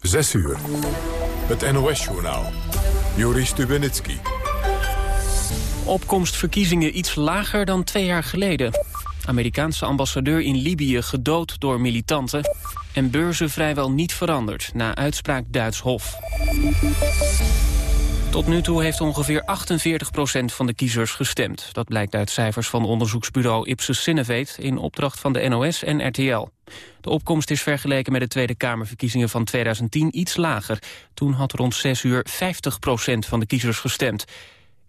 6 uur. Het NOS-journaal. Juri Stubenitski. Opkomstverkiezingen iets lager dan twee jaar geleden. Amerikaanse ambassadeur in Libië gedood door militanten. En beurzen vrijwel niet veranderd na uitspraak Duits Hof. Tot nu toe heeft ongeveer 48% van de kiezers gestemd. Dat blijkt uit cijfers van onderzoeksbureau Ipsos Sinovate... in opdracht van de NOS en RTL. De opkomst is vergeleken met de Tweede Kamerverkiezingen van 2010 iets lager. Toen had rond 6 uur 50% van de kiezers gestemd.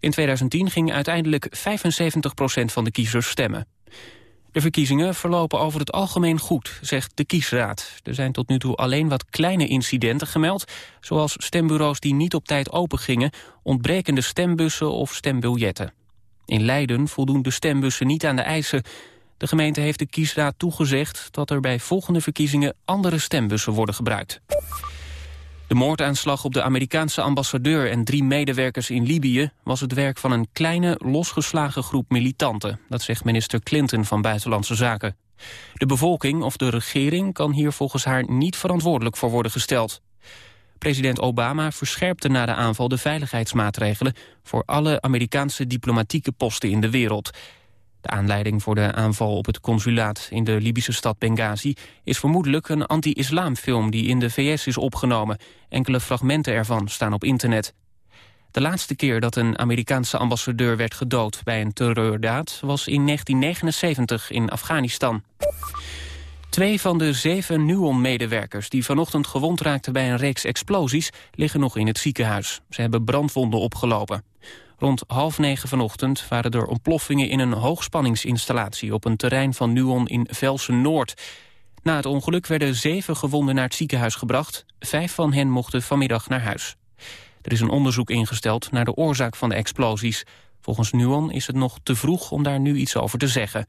In 2010 ging uiteindelijk 75% van de kiezers stemmen. De verkiezingen verlopen over het algemeen goed, zegt de kiesraad. Er zijn tot nu toe alleen wat kleine incidenten gemeld... zoals stembureaus die niet op tijd opengingen... ontbrekende stembussen of stembiljetten. In Leiden voldoen de stembussen niet aan de eisen. De gemeente heeft de kiesraad toegezegd... dat er bij volgende verkiezingen andere stembussen worden gebruikt. De moordaanslag op de Amerikaanse ambassadeur en drie medewerkers in Libië was het werk van een kleine, losgeslagen groep militanten. Dat zegt minister Clinton van Buitenlandse Zaken. De bevolking of de regering kan hier volgens haar niet verantwoordelijk voor worden gesteld. President Obama verscherpte na de aanval de veiligheidsmaatregelen voor alle Amerikaanse diplomatieke posten in de wereld. De aanleiding voor de aanval op het consulaat in de Libische stad Benghazi... is vermoedelijk een anti-islamfilm die in de VS is opgenomen. Enkele fragmenten ervan staan op internet. De laatste keer dat een Amerikaanse ambassadeur werd gedood bij een terreurdaad... was in 1979 in Afghanistan. Twee van de zeven Nuon-medewerkers die vanochtend gewond raakten bij een reeks explosies... liggen nog in het ziekenhuis. Ze hebben brandwonden opgelopen. Rond half negen vanochtend waren er ontploffingen in een hoogspanningsinstallatie op een terrein van Nuon in Velsen-Noord. Na het ongeluk werden zeven gewonden naar het ziekenhuis gebracht. Vijf van hen mochten vanmiddag naar huis. Er is een onderzoek ingesteld naar de oorzaak van de explosies. Volgens Nuon is het nog te vroeg om daar nu iets over te zeggen.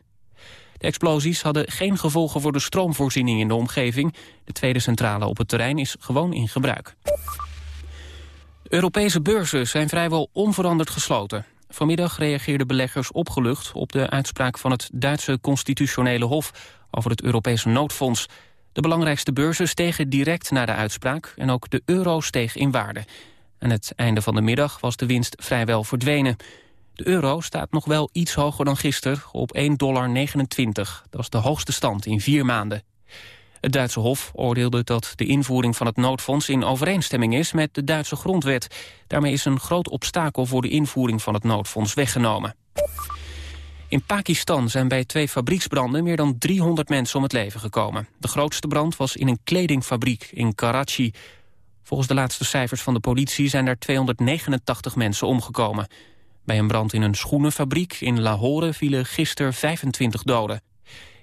De explosies hadden geen gevolgen voor de stroomvoorziening in de omgeving. De tweede centrale op het terrein is gewoon in gebruik. Europese beurzen zijn vrijwel onveranderd gesloten. Vanmiddag reageerden beleggers opgelucht op de uitspraak van het Duitse constitutionele hof over het Europese noodfonds. De belangrijkste beurzen stegen direct na de uitspraak en ook de euro steeg in waarde. Aan het einde van de middag was de winst vrijwel verdwenen. De euro staat nog wel iets hoger dan gisteren op 1,29 dollar. Dat is de hoogste stand in vier maanden. Het Duitse Hof oordeelde dat de invoering van het noodfonds in overeenstemming is met de Duitse grondwet. Daarmee is een groot obstakel voor de invoering van het noodfonds weggenomen. In Pakistan zijn bij twee fabrieksbranden meer dan 300 mensen om het leven gekomen. De grootste brand was in een kledingfabriek in Karachi. Volgens de laatste cijfers van de politie zijn er 289 mensen omgekomen. Bij een brand in een schoenenfabriek in Lahore vielen gisteren 25 doden.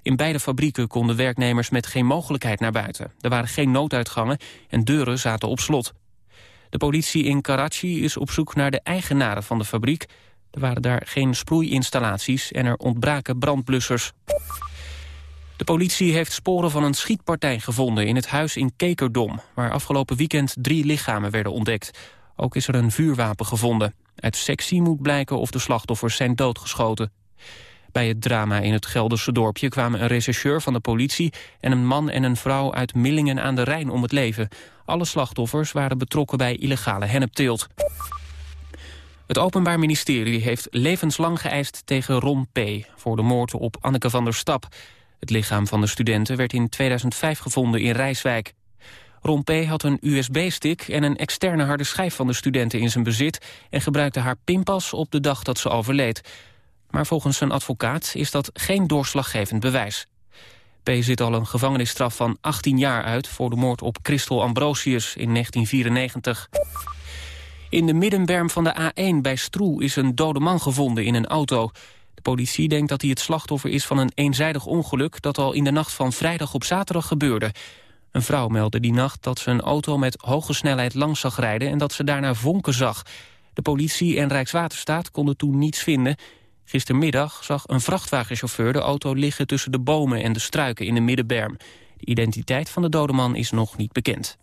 In beide fabrieken konden werknemers met geen mogelijkheid naar buiten. Er waren geen nooduitgangen en deuren zaten op slot. De politie in Karachi is op zoek naar de eigenaren van de fabriek. Er waren daar geen sproeiinstallaties en er ontbraken brandblussers. De politie heeft sporen van een schietpartij gevonden in het huis in Kekerdom... waar afgelopen weekend drie lichamen werden ontdekt. Ook is er een vuurwapen gevonden. Uit sectie moet blijken of de slachtoffers zijn doodgeschoten. Bij het drama in het Gelderse dorpje kwamen een rechercheur van de politie... en een man en een vrouw uit Millingen aan de Rijn om het leven. Alle slachtoffers waren betrokken bij illegale hennepteelt. Het Openbaar Ministerie heeft levenslang geëist tegen Ron P. voor de moord op Anneke van der Stap. Het lichaam van de studenten werd in 2005 gevonden in Rijswijk. Ron P. had een USB-stick en een externe harde schijf van de studenten in zijn bezit... en gebruikte haar pinpas op de dag dat ze overleed. Maar volgens zijn advocaat is dat geen doorslaggevend bewijs. P. zit al een gevangenisstraf van 18 jaar uit... voor de moord op Christel Ambrosius in 1994. In de middenberm van de A1 bij Stroe is een dode man gevonden in een auto. De politie denkt dat hij het slachtoffer is van een eenzijdig ongeluk... dat al in de nacht van vrijdag op zaterdag gebeurde. Een vrouw meldde die nacht dat ze een auto met hoge snelheid langs zag rijden... en dat ze daarna vonken zag. De politie en Rijkswaterstaat konden toen niets vinden... Gistermiddag zag een vrachtwagenchauffeur de auto liggen tussen de bomen en de struiken in de middenberm. De identiteit van de dode man is nog niet bekend.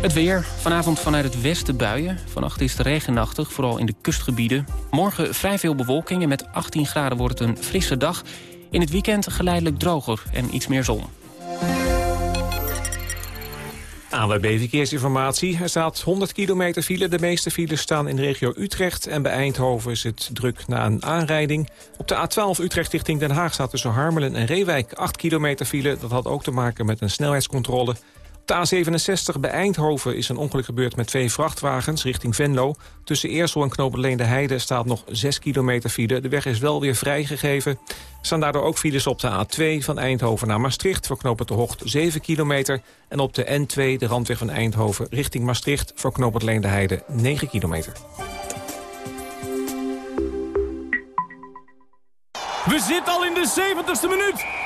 Het weer. Vanavond vanuit het westen buien. Vannacht is het regenachtig, vooral in de kustgebieden. Morgen vrij veel bewolking en met 18 graden wordt het een frisse dag. In het weekend geleidelijk droger en iets meer zon. ANWB Verkeersinformatie. Er staat 100 kilometer file. De meeste files staan in de regio Utrecht. En bij Eindhoven is het druk na een aanrijding. Op de A12 Utrecht richting Den Haag staat tussen Harmelen en Reewijk 8 kilometer file. Dat had ook te maken met een snelheidscontrole. De A67 bij Eindhoven is een ongeluk gebeurd met twee vrachtwagens richting Venlo. Tussen Eersel en Knopenleen de Heide staat nog 6 kilometer file. De weg is wel weer vrijgegeven. Er staan daardoor ook files op de A2 van Eindhoven naar Maastricht... voor knopen de Hocht 7 kilometer. En op de N2, de randweg van Eindhoven, richting Maastricht... voor knopen de Heide 9 kilometer. We zitten al in de 70ste minuut.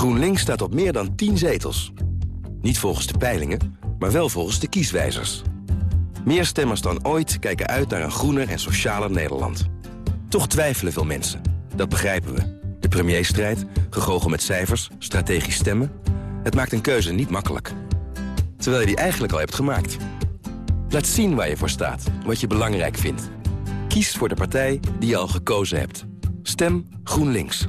GroenLinks staat op meer dan 10 zetels. Niet volgens de peilingen, maar wel volgens de kieswijzers. Meer stemmers dan ooit kijken uit naar een groener en socialer Nederland. Toch twijfelen veel mensen. Dat begrijpen we. De premierstrijd, gegogel met cijfers, strategisch stemmen... het maakt een keuze niet makkelijk. Terwijl je die eigenlijk al hebt gemaakt. Laat zien waar je voor staat, wat je belangrijk vindt. Kies voor de partij die je al gekozen hebt. Stem GroenLinks.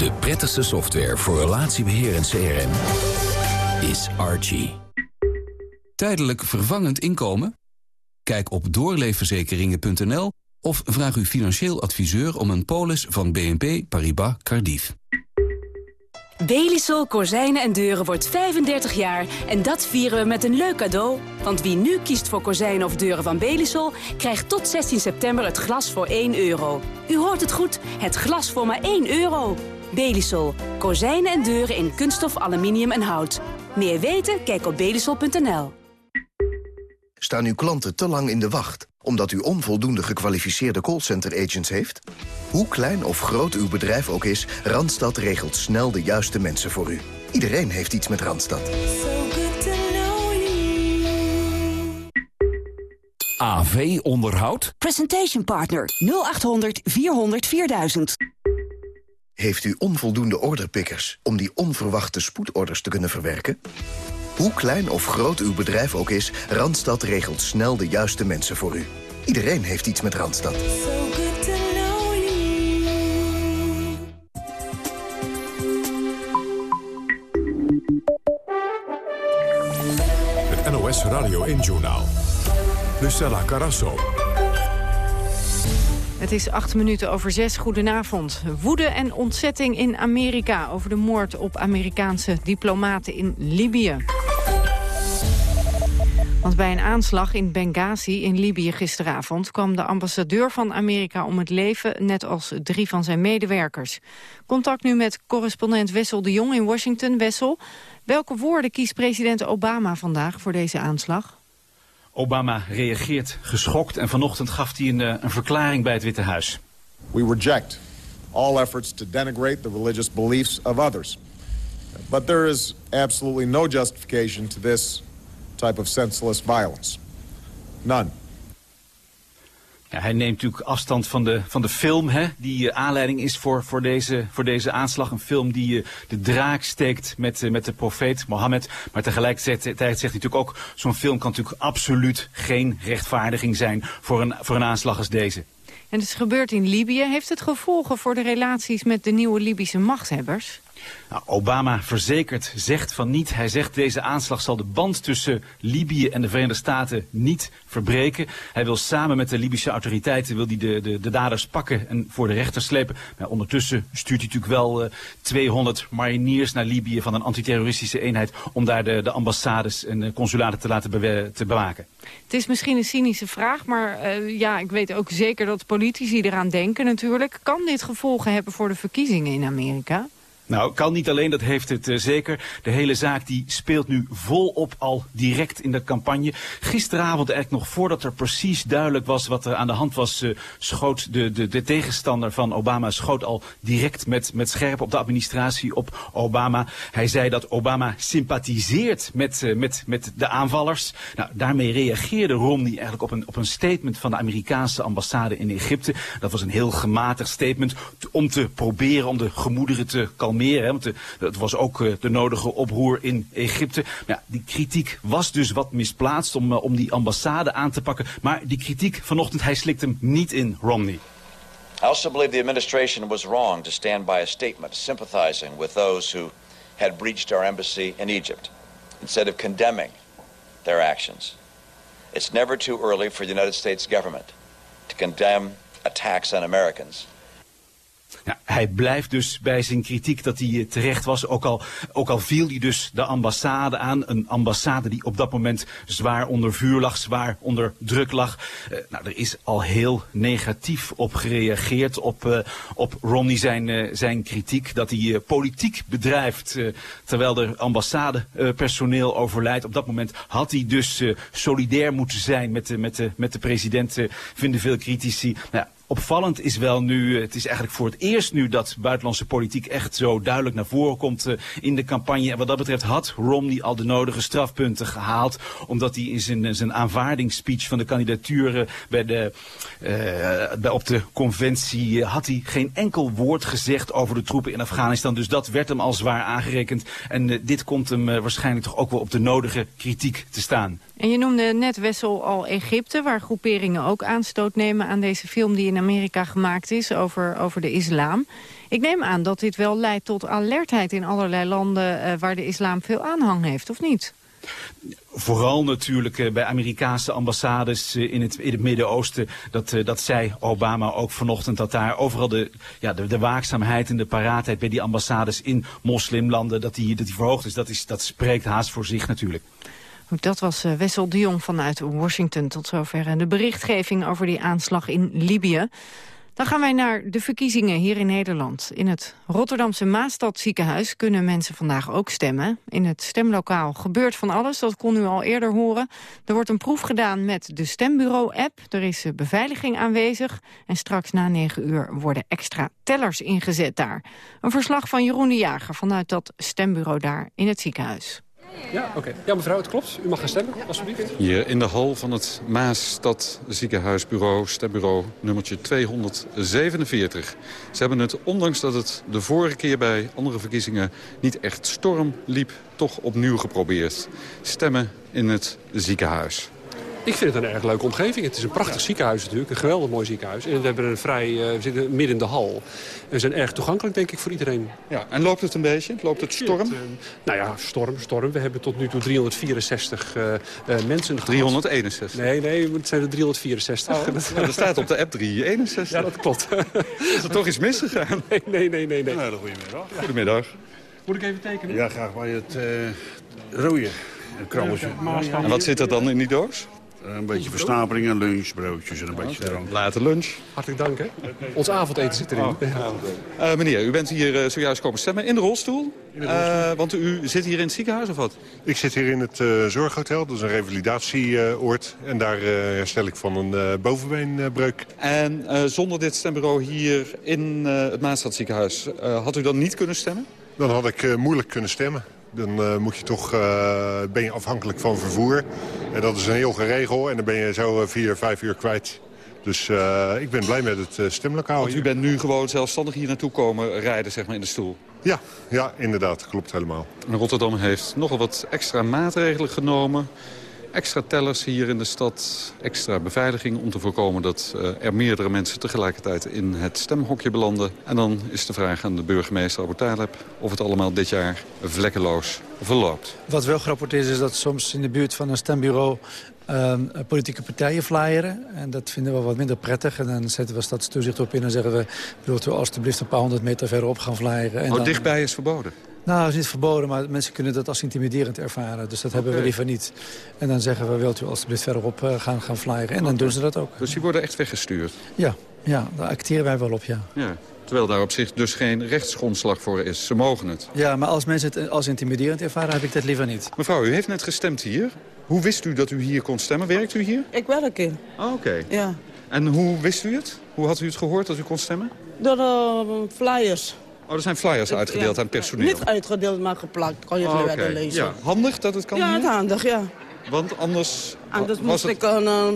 De prettigste software voor relatiebeheer en CRM is Archie. Tijdelijk vervangend inkomen? Kijk op doorleefverzekeringen.nl of vraag uw financieel adviseur om een polis van BNP Paribas Cardiff. Belisol Kozijnen en Deuren wordt 35 jaar en dat vieren we met een leuk cadeau. Want wie nu kiest voor kozijnen of deuren van Belisol... krijgt tot 16 september het glas voor 1 euro. U hoort het goed, het glas voor maar 1 euro. Belisol. Kozijnen en deuren in kunststof, aluminium en hout. Meer weten? Kijk op belisol.nl. Staan uw klanten te lang in de wacht omdat u onvoldoende gekwalificeerde callcenter-agents heeft? Hoe klein of groot uw bedrijf ook is, Randstad regelt snel de juiste mensen voor u. Iedereen heeft iets met Randstad. AV Onderhoud? Presentation Partner 0800 400 4000. Heeft u onvoldoende orderpickers om die onverwachte spoedorders te kunnen verwerken? Hoe klein of groot uw bedrijf ook is, Randstad regelt snel de juiste mensen voor u. Iedereen heeft iets met Randstad. Het NOS Radio 1 Journaal. Lucella Carasso. Het is acht minuten over zes. Goedenavond. Woede en ontzetting in Amerika over de moord op Amerikaanse diplomaten in Libië. Want bij een aanslag in Benghazi in Libië gisteravond... kwam de ambassadeur van Amerika om het leven... net als drie van zijn medewerkers. Contact nu met correspondent Wessel de Jong in Washington. Wessel, welke woorden kiest president Obama vandaag voor deze aanslag? Obama reageert geschokt en vanochtend gaf hij een, eh, een verklaring bij het Witte Huis. We reject all efforts to denigrate the religious beliefs of others. But there is absolutely no justification to this type of senseless violence. None. Hij neemt natuurlijk afstand van de, van de film hè, die uh, aanleiding is voor, voor, deze, voor deze aanslag. Een film die uh, de draak steekt met, uh, met de profeet Mohammed. Maar tegelijkertijd zegt hij natuurlijk ook... zo'n film kan natuurlijk absoluut geen rechtvaardiging zijn voor een, voor een aanslag als deze. En het is gebeurd in Libië. Heeft het gevolgen voor de relaties met de nieuwe Libische machthebbers? Nou, Obama verzekert, zegt van niet. Hij zegt deze aanslag zal de band tussen Libië en de Verenigde Staten niet verbreken. Hij wil samen met de Libische autoriteiten wil die de, de, de daders pakken en voor de rechter slepen. Maar ondertussen stuurt hij natuurlijk wel uh, 200 mariniers naar Libië van een antiterroristische eenheid om daar de, de ambassades en consulaten te laten te bewaken. Het is misschien een cynische vraag, maar uh, ja, ik weet ook zeker dat politici eraan denken natuurlijk. Kan dit gevolgen hebben voor de verkiezingen in Amerika? Nou, kan niet alleen, dat heeft het uh, zeker. De hele zaak die speelt nu volop al direct in de campagne. Gisteravond eigenlijk nog voordat er precies duidelijk was wat er aan de hand was... Uh, schoot de, de, de tegenstander van Obama schoot al direct met, met scherp op de administratie op Obama. Hij zei dat Obama sympathiseert met, uh, met, met de aanvallers. Nou, daarmee reageerde Romney eigenlijk op een, op een statement van de Amerikaanse ambassade in Egypte. Dat was een heel gematigd statement om te proberen om de gemoederen te kalmeren meer. Hè, want het was ook uh, de nodige oproer in Egypte. Ja, die kritiek was dus wat misplaatst om, uh, om die ambassade aan te pakken. Maar die kritiek vanochtend, hij slikt hem niet in, Romney. I also believe the administration was wrong to stand by a statement sympathizing with those who had breached our embassy in Egypt, instead of condemning their actions. It's never too early for the United States government to condemn attacks on Americans. Ja, hij blijft dus bij zijn kritiek dat hij terecht was. Ook al, ook al viel hij dus de ambassade aan. Een ambassade die op dat moment zwaar onder vuur lag, zwaar onder druk lag. Uh, nou, er is al heel negatief op gereageerd op, uh, op Romney zijn, zijn kritiek. Dat hij politiek bedrijft terwijl er ambassadepersoneel overlijdt. Op dat moment had hij dus solidair moeten zijn met de, met de, met de president, vinden veel critici. Nou, Opvallend is wel nu, het is eigenlijk voor het eerst nu dat buitenlandse politiek echt zo duidelijk naar voren komt uh, in de campagne. En wat dat betreft had Romney al de nodige strafpunten gehaald. Omdat hij in zijn, zijn aanvaardingsspeech van de kandidatuur bij de, bij, op de conventie had hij geen enkel woord gezegd over de troepen in Afghanistan. Dus dat werd hem al zwaar aangerekend. En dit komt hem waarschijnlijk toch ook wel op de nodige kritiek te staan. En je noemde net Wessel al Egypte, waar groeperingen ook aanstoot nemen aan deze film die in Amerika gemaakt is over, over de islam. Ik neem aan dat dit wel leidt tot alertheid in allerlei landen uh, waar de islam veel aanhang heeft, of niet? Vooral natuurlijk uh, bij Amerikaanse ambassades uh, in het, in het Midden-Oosten. Dat, dat zei Obama ook vanochtend. Dat daar overal de, ja, de, de waakzaamheid en de paraatheid bij die ambassades in moslimlanden. Dat die, dat die verhoogd is. Dat, is. dat spreekt haast voor zich natuurlijk. Dat was uh, Wessel de Jong vanuit Washington tot zover. En de berichtgeving over die aanslag in Libië. Dan gaan wij naar de verkiezingen hier in Nederland. In het Rotterdamse Maastadziekenhuis kunnen mensen vandaag ook stemmen. In het stemlokaal gebeurt van alles, dat kon u al eerder horen. Er wordt een proef gedaan met de stembureau-app. Er is beveiliging aanwezig. En straks na negen uur worden extra tellers ingezet daar. Een verslag van Jeroen de Jager vanuit dat stembureau daar in het ziekenhuis. Ja, oké. Ja, mevrouw, het klopt. U mag gaan stemmen, alsjeblieft. Hier in de hal van het Maasstad ziekenhuisbureau, stembureau nummertje 247. Ze hebben het, ondanks dat het de vorige keer bij andere verkiezingen niet echt storm liep, toch opnieuw geprobeerd. Stemmen in het ziekenhuis. Ik vind het een erg leuke omgeving. Het is een prachtig ziekenhuis natuurlijk, een geweldig mooi ziekenhuis. En we, hebben een vrij, uh, we zitten midden in de hal. We zijn erg toegankelijk, denk ik, voor iedereen. Ja, en loopt het een beetje? Loopt het storm? Het, uh, nou ja, storm, storm. We hebben tot nu toe 364 uh, mensen gehad. 361? Nee, nee, het zijn er 364. Oh, dat, staat op de app 361. Ja, dat klopt. is er toch iets misgegaan? Nee, nee, nee. nee, nee. Nou, goedemiddag. Goedemiddag. Moet ik even tekenen? Ja, graag bij het rode krabbeltje. En wat zit er dan in die doos? Een beetje verstapelingen, lunch, broodjes en een beetje drank. Later lunch. Hartelijk dank, hè. Ons avondeten zit erin. Oh. Uh, meneer, u bent hier uh, zojuist komen stemmen in de rolstoel. In de rolstoel. Uh, want u zit hier in het ziekenhuis of wat? Ik zit hier in het zorghotel. Dat is een revalidatieoord. en daar herstel ik van een bovenbeenbreuk. En zonder dit stembureau hier in het Maastadziekenhuis... had u dan niet kunnen stemmen? Dan had ik moeilijk kunnen stemmen. Dan uh, moet je toch, uh, ben je afhankelijk van vervoer. En dat is een heel geregel. En dan ben je zo vier, vijf uur kwijt. Dus uh, ik ben blij met het stemlokaal. Want u bent nu gewoon zelfstandig hier naartoe komen rijden zeg maar, in de stoel? Ja, ja, inderdaad. Klopt helemaal. En Rotterdam heeft nogal wat extra maatregelen genomen. Extra tellers hier in de stad, extra beveiliging... om te voorkomen dat uh, er meerdere mensen tegelijkertijd in het stemhokje belanden. En dan is de vraag aan de burgemeester Abu Taleb... of het allemaal dit jaar vlekkeloos verloopt. Wat wel grappig is, is dat soms in de buurt van een stembureau... Uh, politieke partijen flyeren. En dat vinden we wat minder prettig. En dan zetten we stadstoezicht op in en zeggen we... wilt u alstublieft een paar honderd meter verderop gaan flyeren. En oh, dan... dichtbij is verboden? Nou, het is niet verboden, maar mensen kunnen dat als intimiderend ervaren. Dus dat hebben we liever niet. En dan zeggen we, wilt u alstublieft verderop uh, gaan, gaan flyeren. En dan doen ze dat ook. Dus die worden echt weggestuurd? Ja, ja daar acteren wij wel op, ja. ja. Terwijl daar op zich dus geen rechtsgrondslag voor is. Ze mogen het. Ja, maar als mensen het als intimiderend ervaren, heb ik dat liever niet. Mevrouw, u heeft net gestemd hier. Hoe wist u dat u hier kon stemmen? Werkt u hier? Ik werk hier. Oh, Oké. Ja. En hoe wist u het? Hoe had u het gehoord dat u kon stemmen? Door de flyers. Oh, er zijn flyers uitgedeeld ja, aan personeel? Niet uitgedeeld, maar geplakt. Kan je oh, verder okay. lezen. Ja. Handig dat het kan Ja, hier? handig, ja. Want anders... Anders was moest het... ik een... Uh,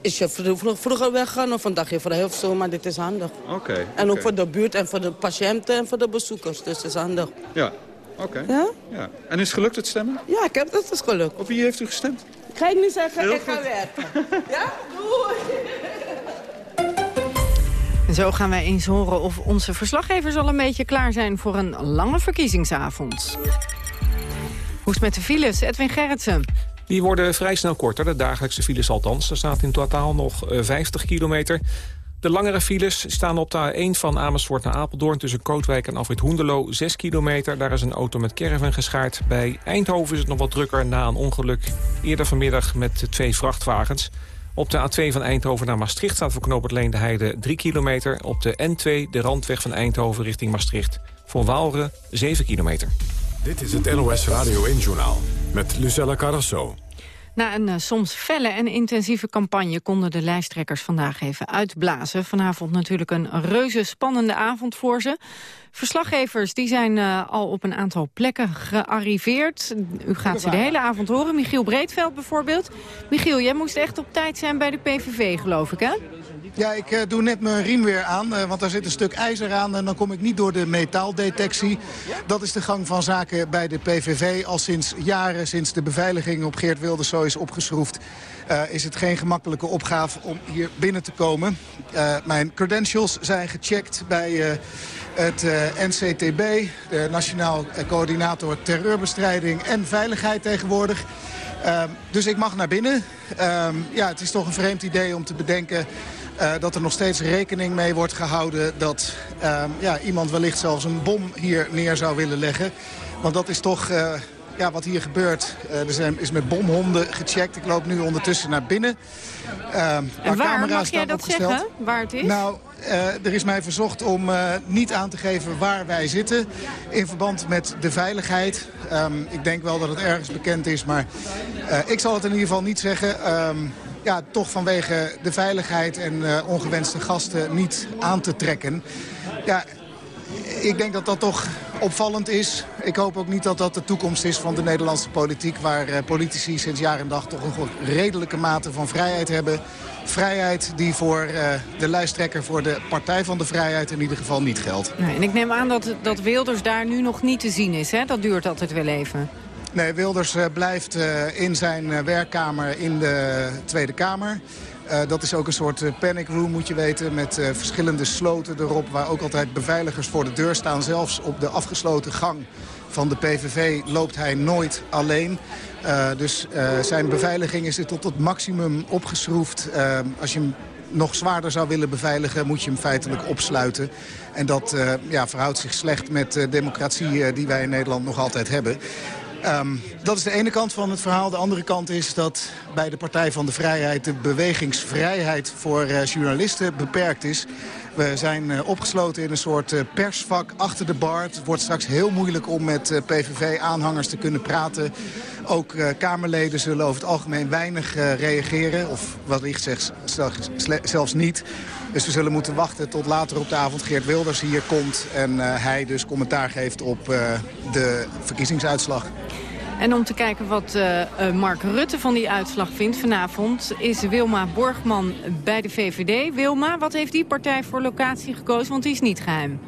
is je vroeg, vroeger weggaan of een dagje vrij of zo, maar dit is handig. Oké. Okay, en ook voor de buurt en voor de patiënten en voor de bezoekers, dus het is handig. Ja, oké. Ja? ja? En is het gelukt het stemmen? Ja, ik heb dat is gelukt. Op wie heeft u gestemd? Ga ik niet zeggen, Heel ik ga werken. ja? Doei! En zo gaan wij eens horen of onze verslaggevers al een beetje klaar zijn voor een lange verkiezingsavond. Hoe is het met de files? Edwin Gerritsen. Die worden vrij snel korter, de dagelijkse files althans. Er staat in totaal nog 50 kilometer. De langere files staan op de A1 van Amersfoort naar Apeldoorn... tussen Kootwijk en Afrit Hoenderloo, 6 kilometer. Daar is een auto met caravan geschaard. Bij Eindhoven is het nog wat drukker na een ongeluk. Eerder vanmiddag met twee vrachtwagens. Op de A2 van Eindhoven naar Maastricht staat voor knooppunt Leen de Heide 3 kilometer. Op de N2, de randweg van Eindhoven richting Maastricht. Voor Waalre 7 kilometer. Dit is het NOS Radio 1-journaal met Lucella Carrasso. Na een uh, soms felle en intensieve campagne konden de lijsttrekkers vandaag even uitblazen. Vanavond natuurlijk een reuze spannende avond voor ze. Verslaggevers die zijn uh, al op een aantal plekken gearriveerd. U gaat ze de hele avond horen. Michiel Breedveld bijvoorbeeld. Michiel, jij moest echt op tijd zijn bij de PVV, geloof ik, hè? Ja, ik uh, doe net mijn riem weer aan, uh, want daar zit een stuk ijzer aan... en dan kom ik niet door de metaaldetectie. Dat is de gang van zaken bij de PVV. Al sinds jaren, sinds de beveiliging op Geert Wilders zo is opgeschroefd... Uh, is het geen gemakkelijke opgave om hier binnen te komen. mijn credentials zijn gecheckt bij het NCTB... de Nationaal Coördinator Terreurbestrijding en Veiligheid tegenwoordig... Uh, dus ik mag naar binnen. Uh, ja, het is toch een vreemd idee om te bedenken... Uh, dat er nog steeds rekening mee wordt gehouden... dat uh, ja, iemand wellicht zelfs een bom hier neer zou willen leggen. Want dat is toch uh, ja, wat hier gebeurt. er zijn, is met bomhonden gecheckt. Ik loop nu ondertussen naar binnen. en waar mag jij dat opgesteld. zeggen? Waar het is? Nou, er is mij verzocht om niet aan te geven waar wij zitten... in verband met de veiligheid. Um, ik denk wel dat het ergens bekend is, maar ik zal het in ieder geval niet zeggen... Um, ja, toch vanwege de veiligheid en ongewenste gasten niet aan te trekken. Ja, ik denk dat dat toch opvallend is. Ik hoop ook niet dat dat de toekomst is van de Nederlandse politiek... waar uh, politici sinds jaar en dag toch een redelijke mate van vrijheid hebben. Vrijheid die voor uh, de lijsttrekker voor de Partij van de Vrijheid in ieder geval niet geldt. Nee, en ik neem aan dat, dat Wilders daar nu nog niet te zien is. Hè? Dat duurt altijd wel even. Nee, Wilders uh, blijft in zijn werkkamer in de Tweede Kamer. Dat is ook een soort panic room, moet je weten, met verschillende sloten erop... waar ook altijd beveiligers voor de deur staan. Zelfs op de afgesloten gang van de PVV loopt hij nooit alleen. dus zijn beveiliging is tot het maximum opgeschroefd. als je hem nog zwaarder zou willen beveiligen, moet je hem feitelijk opsluiten. En dat ja, verhoudt zich slecht met de democratie die wij in Nederland nog altijd hebben. Um, dat is de ene kant van het verhaal. De andere kant is dat bij de Partij van de Vrijheid... de bewegingsvrijheid voor uh, journalisten beperkt is. We zijn uh, opgesloten in een soort uh, persvak achter de bar. Het wordt straks heel moeilijk om met PVV-aanhangers te kunnen praten. Ook Kamerleden zullen over het algemeen weinig reageren. Of wat licht zegt, zelfs niet. Dus we zullen moeten wachten tot later op de avond Geert Wilders hier komt. En hij dus commentaar geeft op de verkiezingsuitslag. En om te kijken wat uh, Mark Rutte van die uitslag vindt vanavond... is Wilma Borgman bij de VVD. Wilma, wat heeft die partij voor locatie gekozen? Want die is niet geheim.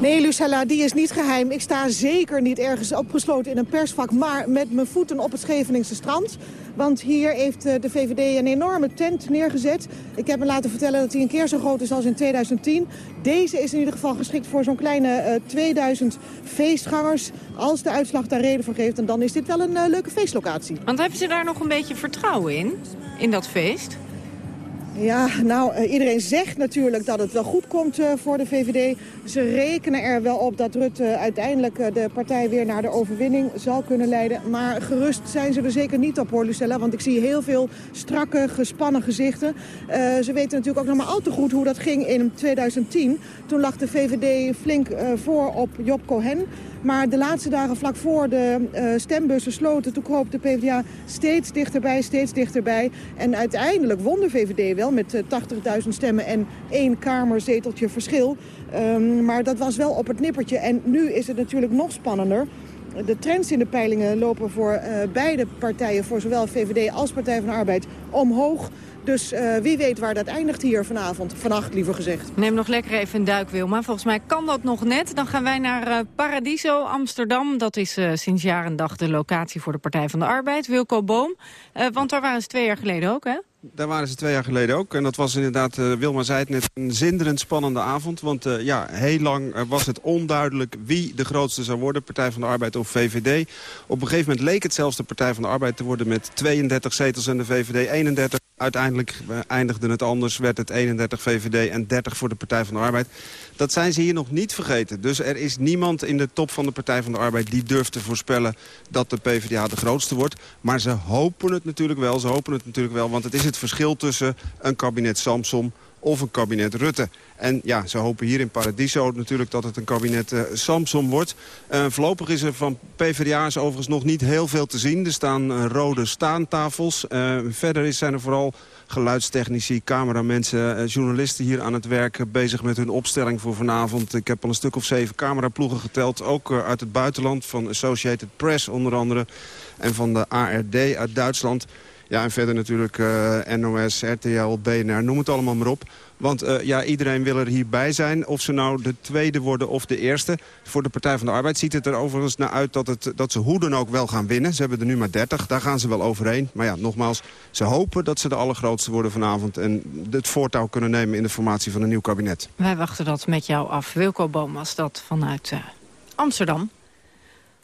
Nee, Lucella, die is niet geheim. Ik sta zeker niet ergens opgesloten in een persvak... maar met mijn voeten op het Scheveningse strand. Want hier heeft eh, de VVD een enorme tent neergezet. Ik heb me laten vertellen dat die een keer zo groot is als in 2010. Deze is in ieder geval geschikt voor zo'n kleine 2000 eh, feestgangers. Als de uitslag daar reden voor geeft, en dan is dit wel een uh, leuke feestlocatie. Want hebben ze daar nog een beetje vertrouwen in, in dat feest? Ja, nou, uh, iedereen zegt natuurlijk dat het wel goed komt uh, voor de VVD. Ze rekenen er wel op dat Rutte uiteindelijk uh, de partij weer naar de overwinning zal kunnen leiden. Maar gerust zijn ze er zeker niet op, hoor, Lucella. Want ik zie heel veel strakke, gespannen gezichten. ze weten natuurlijk ook nog maar al te goed hoe dat ging in 2010. Toen lag de VVD flink voor op Job Cohen. Maar de laatste dagen vlak voor de uh, stembussen sloten... toen kroop de PvdA steeds dichterbij, steeds dichterbij. En uiteindelijk won de VVD wel met uh, eh, 80.000 stemmen en één kamerzeteltje verschil. Um, maar dat was wel op het nippertje. En nu is het natuurlijk nog spannender. De trends in de peilingen lopen voor uh, beide partijen, voor zowel VVD als Partij van de Arbeid, omhoog. Dus uh, wie weet waar dat eindigt hier vanavond. Vannacht liever gezegd. Neem nog lekker even een duik, Wilma. Volgens mij kan dat nog net. Dan gaan wij naar uh, Paradiso, Amsterdam. Dat is uh, sinds jaar en dag de locatie voor de Partij van de Arbeid. Wilco Boom. want daar waren ze twee jaar geleden ook, hè? Daar waren ze twee jaar geleden ook. En dat was inderdaad, uh, Wilma zei het net, een zinderend spannende avond. Want uh, ja, heel lang uh, was het onduidelijk wie de grootste zou worden. Partij van de Arbeid of VVD. Op een gegeven moment leek het zelfs de Partij van de Arbeid te worden met 32 zetels en de VVD 31. Uiteindelijk eindigde het anders, werd het 31 VVD en 30 voor de Partij van de Arbeid. Dat zijn ze hier nog niet vergeten. Dus er is niemand in de top van de Partij van de Arbeid die durft te voorspellen dat de PvdA de grootste wordt. Maar ze hopen het natuurlijk wel, ze hopen het natuurlijk wel, want het is het verschil tussen een kabinet Samsom of een kabinet Rutte. En ja, ze hopen hier in Paradiso natuurlijk dat het een kabinet uh, Samson wordt. Uh, voorlopig is er van PvdA's overigens nog niet heel veel te zien. Er staan uh, rode staantafels. verder is, zijn er vooral geluidstechnici, cameramensen, journalisten hier aan het werk... bezig met hun opstelling voor vanavond. Ik heb al een stuk of zeven cameraploegen geteld. Ook uit het buitenland, van Associated Press onder andere. En van de ARD uit Duitsland. Ja, en verder natuurlijk NOS, RTL, BNR, noem het allemaal maar op. Want uh, ja, iedereen wil er hierbij zijn. Of ze nou de tweede worden of de eerste. Voor de Partij van de Arbeid ziet het er overigens naar uit dat, het, dat ze hoe dan ook wel gaan winnen. Ze hebben er nu maar 30, daar gaan ze wel overheen. Maar ja, nogmaals, ze hopen dat ze de allergrootste worden vanavond... en het voortouw kunnen nemen in de formatie van een nieuw kabinet. Wij wachten dat met jou af. Wilco Bomas, dat vanuit uh, Amsterdam.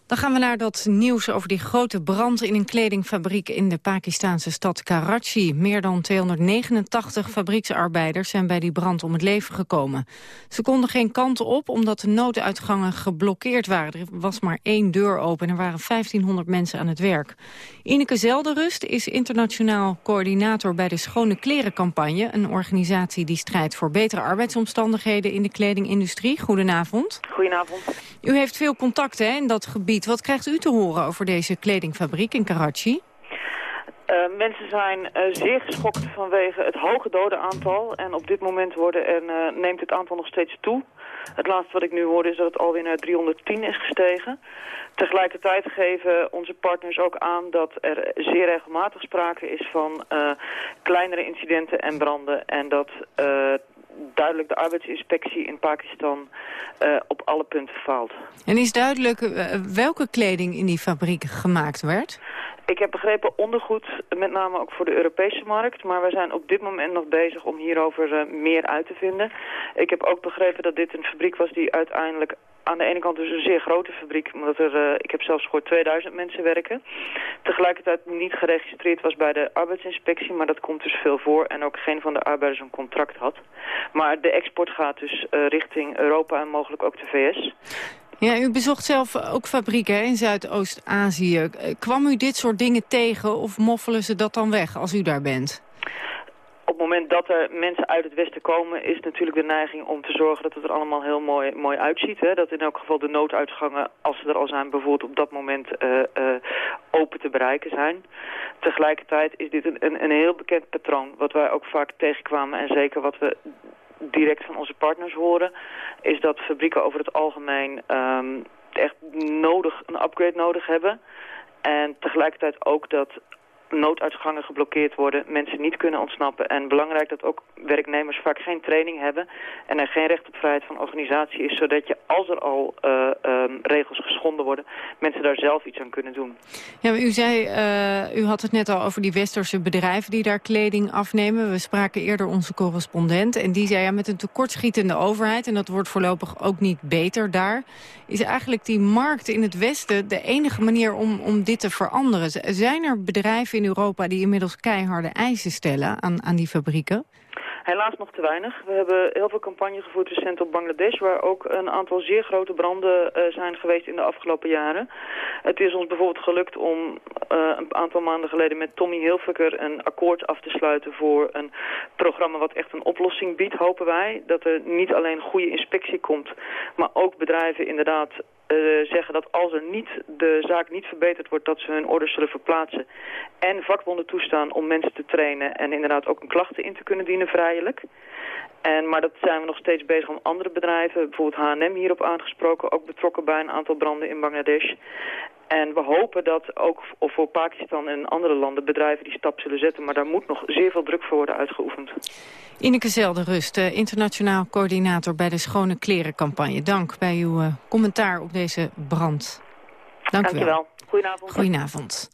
Dan gaan we naar dat nieuws over die grote brand in een kledingfabriek in de Pakistanse stad Karachi. Meer dan 289 fabrieksarbeiders zijn bij die brand om het leven gekomen. Ze konden geen kanten op omdat de nooduitgangen geblokkeerd waren. Er was maar één deur open en er waren 1500 mensen aan het werk. Ineke Zelderust is internationaal coördinator bij de Schone Klerencampagne. Een organisatie die strijdt voor betere arbeidsomstandigheden in de kledingindustrie. Goedenavond. Goedenavond. U heeft veel contacten in dat gebied. Wat krijgt u te horen over deze kledingfabriek in Karachi? Uh, mensen zijn uh, zeer geschokt vanwege het hoge dodenaantal. En op dit moment worden en, uh, neemt het aantal nog steeds toe. Het laatste wat ik nu hoorde is dat het alweer naar 310 is gestegen. Tegelijkertijd geven onze partners ook aan dat er zeer regelmatig sprake is van kleinere incidenten en branden. En dat duidelijk de arbeidsinspectie in Pakistan uh, op alle punten faalt. En is duidelijk uh, welke kleding in die fabriek gemaakt werd? Ik heb begrepen ondergoed, met name ook voor de Europese markt. Maar we zijn op dit moment nog bezig om hierover uh, meer uit te vinden. Ik heb ook begrepen dat dit een fabriek was die uiteindelijk aan de ene kant dus een zeer grote fabriek, omdat er, uh, ik heb zelfs gehoord, 2000 mensen werken. Tegelijkertijd niet geregistreerd was bij de arbeidsinspectie, maar dat komt dus veel voor. En ook geen van de arbeiders een contract had. Maar de export gaat dus uh, richting Europa en mogelijk ook de VS. Ja, u bezocht zelf ook fabrieken in Zuidoost-Azië. Eh, kwam u dit soort dingen tegen of moffelen ze dat dan weg als u daar bent? op het moment dat er mensen uit het westen komen... is natuurlijk de neiging om te zorgen dat het er allemaal heel mooi, mooi uitziet. Hè? Dat in elk geval de nooduitgangen, als ze er al zijn... bijvoorbeeld op dat moment uh, uh, open te bereiken zijn. Tegelijkertijd is dit een, een, een heel bekend patroon... wat wij ook vaak tegenkwamen en zeker wat we direct van onze partners horen... is dat fabrieken over het algemeen um, echt nodig, een upgrade nodig hebben... En tegelijkertijd ook dat nooduitgangen geblokkeerd worden, mensen niet kunnen ontsnappen. En belangrijk dat ook werknemers vaak geen training hebben en er geen recht op vrijheid van organisatie is, zodat je als er al uh, um, regels geschonden worden, mensen daar zelf iets aan kunnen doen. Ja, maar u zei, uh, u had het net al over die westerse bedrijven die daar kleding afnemen. We spraken eerder onze correspondent en die zei ja, met een tekortschietende overheid, en dat wordt voorlopig ook niet beter daar, is eigenlijk die markt in het Westen de enige manier om, om dit te veranderen. Zijn er bedrijven in Europa die inmiddels keiharde eisen stellen aan, aan die fabrieken? Helaas nog te weinig. We hebben heel veel campagne gevoerd recent op Bangladesh... waar ook een aantal zeer grote branden uh, zijn geweest in de afgelopen jaren. Het is ons bijvoorbeeld gelukt om uh, een aantal maanden geleden... met Tommy Hilfiger een akkoord af te sluiten voor een programma... wat echt een oplossing biedt, hopen wij. Dat er niet alleen goede inspectie komt... maar ook bedrijven inderdaad uh, zeggen dat als er niet, de zaak niet verbeterd wordt... dat ze hun orders zullen verplaatsen. En vakbonden toestaan om mensen te trainen... en inderdaad ook een klachten in te kunnen dienen vrijelijk. En, maar dat zijn we nog steeds bezig om andere bedrijven, bijvoorbeeld H&M hierop aangesproken, ook betrokken bij een aantal branden in Bangladesh. En we hopen dat ook voor Pakistan en andere landen bedrijven die stap zullen zetten. Maar daar moet nog zeer veel druk voor worden uitgeoefend. Ineke Zelderust, internationaal coördinator bij de Schone Klerencampagne. Dank bij uw uh, commentaar op deze brand. Dank, Dank u wel. Goedenavond. Goedenavond.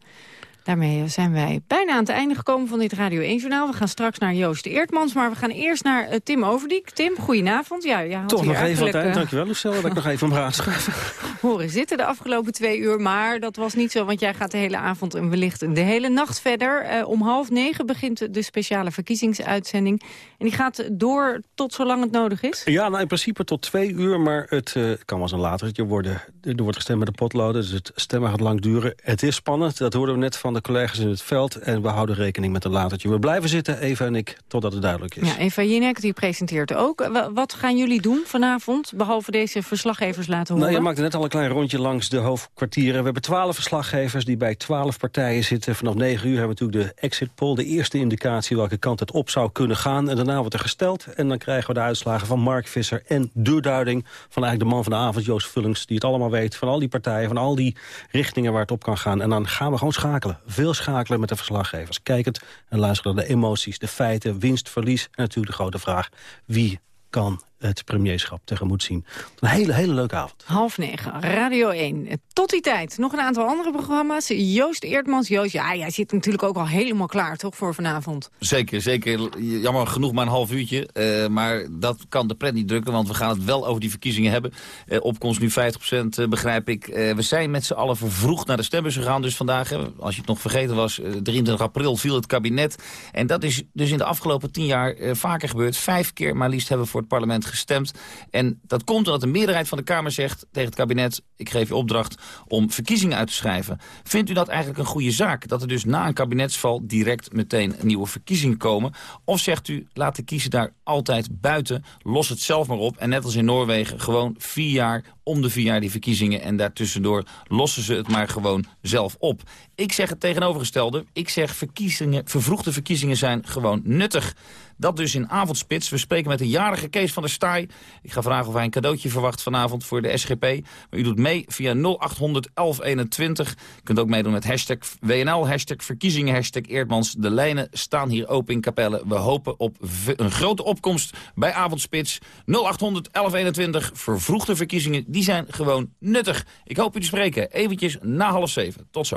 Daarmee zijn wij bijna aan het einde gekomen van dit Radio 1-journaal. We gaan straks naar Joost Eertmans, maar we gaan eerst naar uh, Tim Overdiek. Tim, goedenavond. Ja, ja, Toch nog even wat tijd. Uh, Dankjewel, Lucelle, dat ik nog even om raad schuiven. Horen zitten de afgelopen twee uur, maar dat was niet zo... want jij gaat de hele avond en wellicht de hele nacht verder. Uh, om half negen begint de speciale verkiezingsuitzending. En die gaat door tot zolang het nodig is? Ja, nou in principe tot twee uur, maar het uh, kan wel eens een latertje worden. Er wordt gestemd met de potloden, dus het stemmen gaat lang duren. Het is spannend, dat hoorden we net van de collega's in het veld. En we houden rekening met een latertje. We blijven zitten, Eva en ik, totdat het duidelijk is. Ja, Eva Jinek, die presenteert ook. Wat gaan jullie doen vanavond, behalve deze verslaggevers laten horen? Nou, je maakte net al een klein rondje langs de hoofdkwartieren. We hebben twaalf verslaggevers die bij twaalf partijen zitten. Vanaf negen uur hebben we natuurlijk de exit poll. De eerste indicatie welke kant het op zou kunnen gaan. En daarna wordt er gesteld. En dan krijgen we de uitslagen van Mark Visser en de duiding van eigenlijk de man van de avond, Joost Vullings, die het allemaal weet van al die partijen, van al die richtingen waar het op kan gaan. En dan gaan we gewoon schakelen. Veel schakelen met de verslaggevers. Kijkend en luisteren naar de emoties, de feiten, winst, verlies. En natuurlijk de grote vraag, wie kan het premierschap tegemoet zien. Een hele, hele leuke avond. Half negen, Radio 1. Tot die tijd nog een aantal andere programma's. Joost Eertmans. Joost, ja, jij zit natuurlijk ook al helemaal klaar, toch, voor vanavond? Zeker, zeker. Jammer genoeg maar een half uurtje. Uh, maar dat kan de pret niet drukken, want we gaan het wel over die verkiezingen hebben. Uh, opkomst nu 50% begrijp ik. Uh, we zijn met z'n allen vervroegd naar de stembus gegaan. Dus vandaag, als je het nog vergeten was, 23 april viel het kabinet. En dat is dus in de afgelopen tien jaar vaker gebeurd. Vijf keer maar liefst hebben we voor het parlement gestemd. En dat komt omdat de meerderheid van de Kamer zegt tegen het kabinet... ik geef je opdracht om verkiezingen uit te schrijven. Vindt u dat eigenlijk een goede zaak? Dat er dus na een kabinetsval direct meteen nieuwe verkiezingen komen? Of zegt u, laat de kiezer daar altijd buiten, los het zelf maar op... en net als in Noorwegen gewoon vier jaar om de vier jaar die verkiezingen... en daartussendoor lossen ze het maar gewoon zelf op. Ik zeg het tegenovergestelde. Ik zeg verkiezingen, vervroegde verkiezingen zijn gewoon nuttig. Dat dus in avondspits. We spreken met een jarige Kees van der Staaij. Ik ga vragen of hij een cadeautje verwacht vanavond voor de SGP. Maar u doet mee via 0800 1121. U kunt ook meedoen met hashtag WNL, hashtag verkiezingen, hashtag Eerdmans. De lijnen staan hier open in Capelle. We hopen op een grote opkomst bij avondspits. 0800 1121. Vervroegde verkiezingen, die zijn gewoon nuttig. Ik hoop u te spreken. Eventjes na half zeven. Tot zo.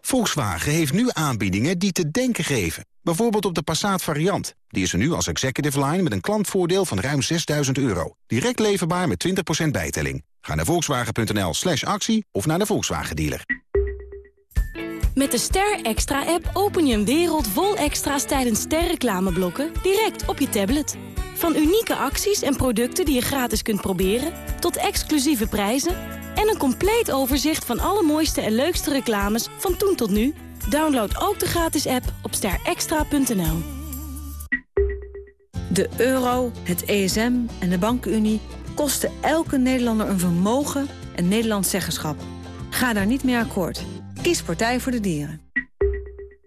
Volkswagen heeft nu aanbiedingen die te denken geven. Bijvoorbeeld op de Passat variant. Die is er nu als executive line met een klantvoordeel van ruim 6000 euro. Direct leverbaar met 20% bijtelling. Ga naar volkswagen.nl slash actie of naar de Volkswagen dealer. Met de Ster Extra-app open je een wereld vol extra's tijdens sterreclameblokken direct op je tablet. Van unieke acties en producten die je gratis kunt proberen, tot exclusieve prijzen En een compleet overzicht van alle mooiste en leukste reclames van toen tot nu. Download ook de gratis app op sterextra.nl. De euro, het ESM en de bankenunie kosten elke Nederlander een vermogen en Nederlands zeggenschap. Ga daar niet mee akkoord. Kies Partij voor de Dieren.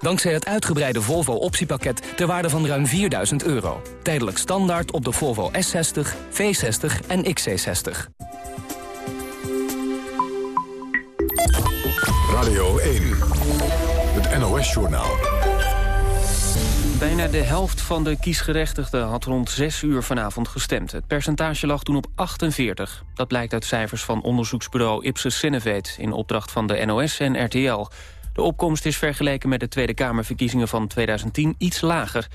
Dankzij het uitgebreide Volvo optiepakket ter waarde van ruim 4000 euro. Tijdelijk standaard op de Volvo S60, V60 en XC60. Radio 1, het NOS-journaal. Bijna de helft van de kiesgerechtigden had rond 6 uur vanavond gestemd. Het percentage lag toen op 48. Dat blijkt uit cijfers van onderzoeksbureau Ipsos Sinevet... in opdracht van de NOS en RTL... De opkomst is vergeleken met de Tweede Kamerverkiezingen van 2010 iets lager.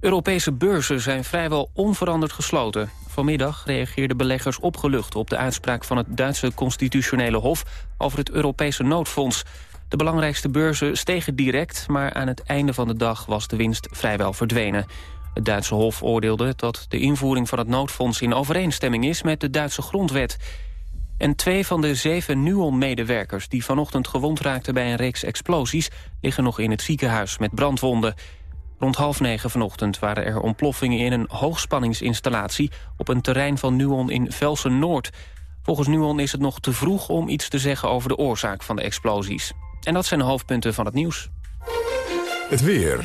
Europese beurzen zijn vrijwel onveranderd gesloten. Vanmiddag reageerden beleggers opgelucht op de uitspraak van het Duitse constitutionele hof over het Europese noodfonds. De belangrijkste beurzen stegen direct, maar aan het einde van de dag was de winst vrijwel verdwenen. Het Duitse hof oordeelde dat de invoering van het noodfonds in overeenstemming is met de Duitse grondwet. En twee van de zeven Nuon-medewerkers die vanochtend gewond raakten bij een reeks explosies... liggen nog in het ziekenhuis met brandwonden. Rond half negen vanochtend waren er ontploffingen in een hoogspanningsinstallatie... op een terrein van Nuon in Velsen-Noord. Volgens Nuon is het nog te vroeg om iets te zeggen over de oorzaak van de explosies. En dat zijn de hoofdpunten van het nieuws. Het weer.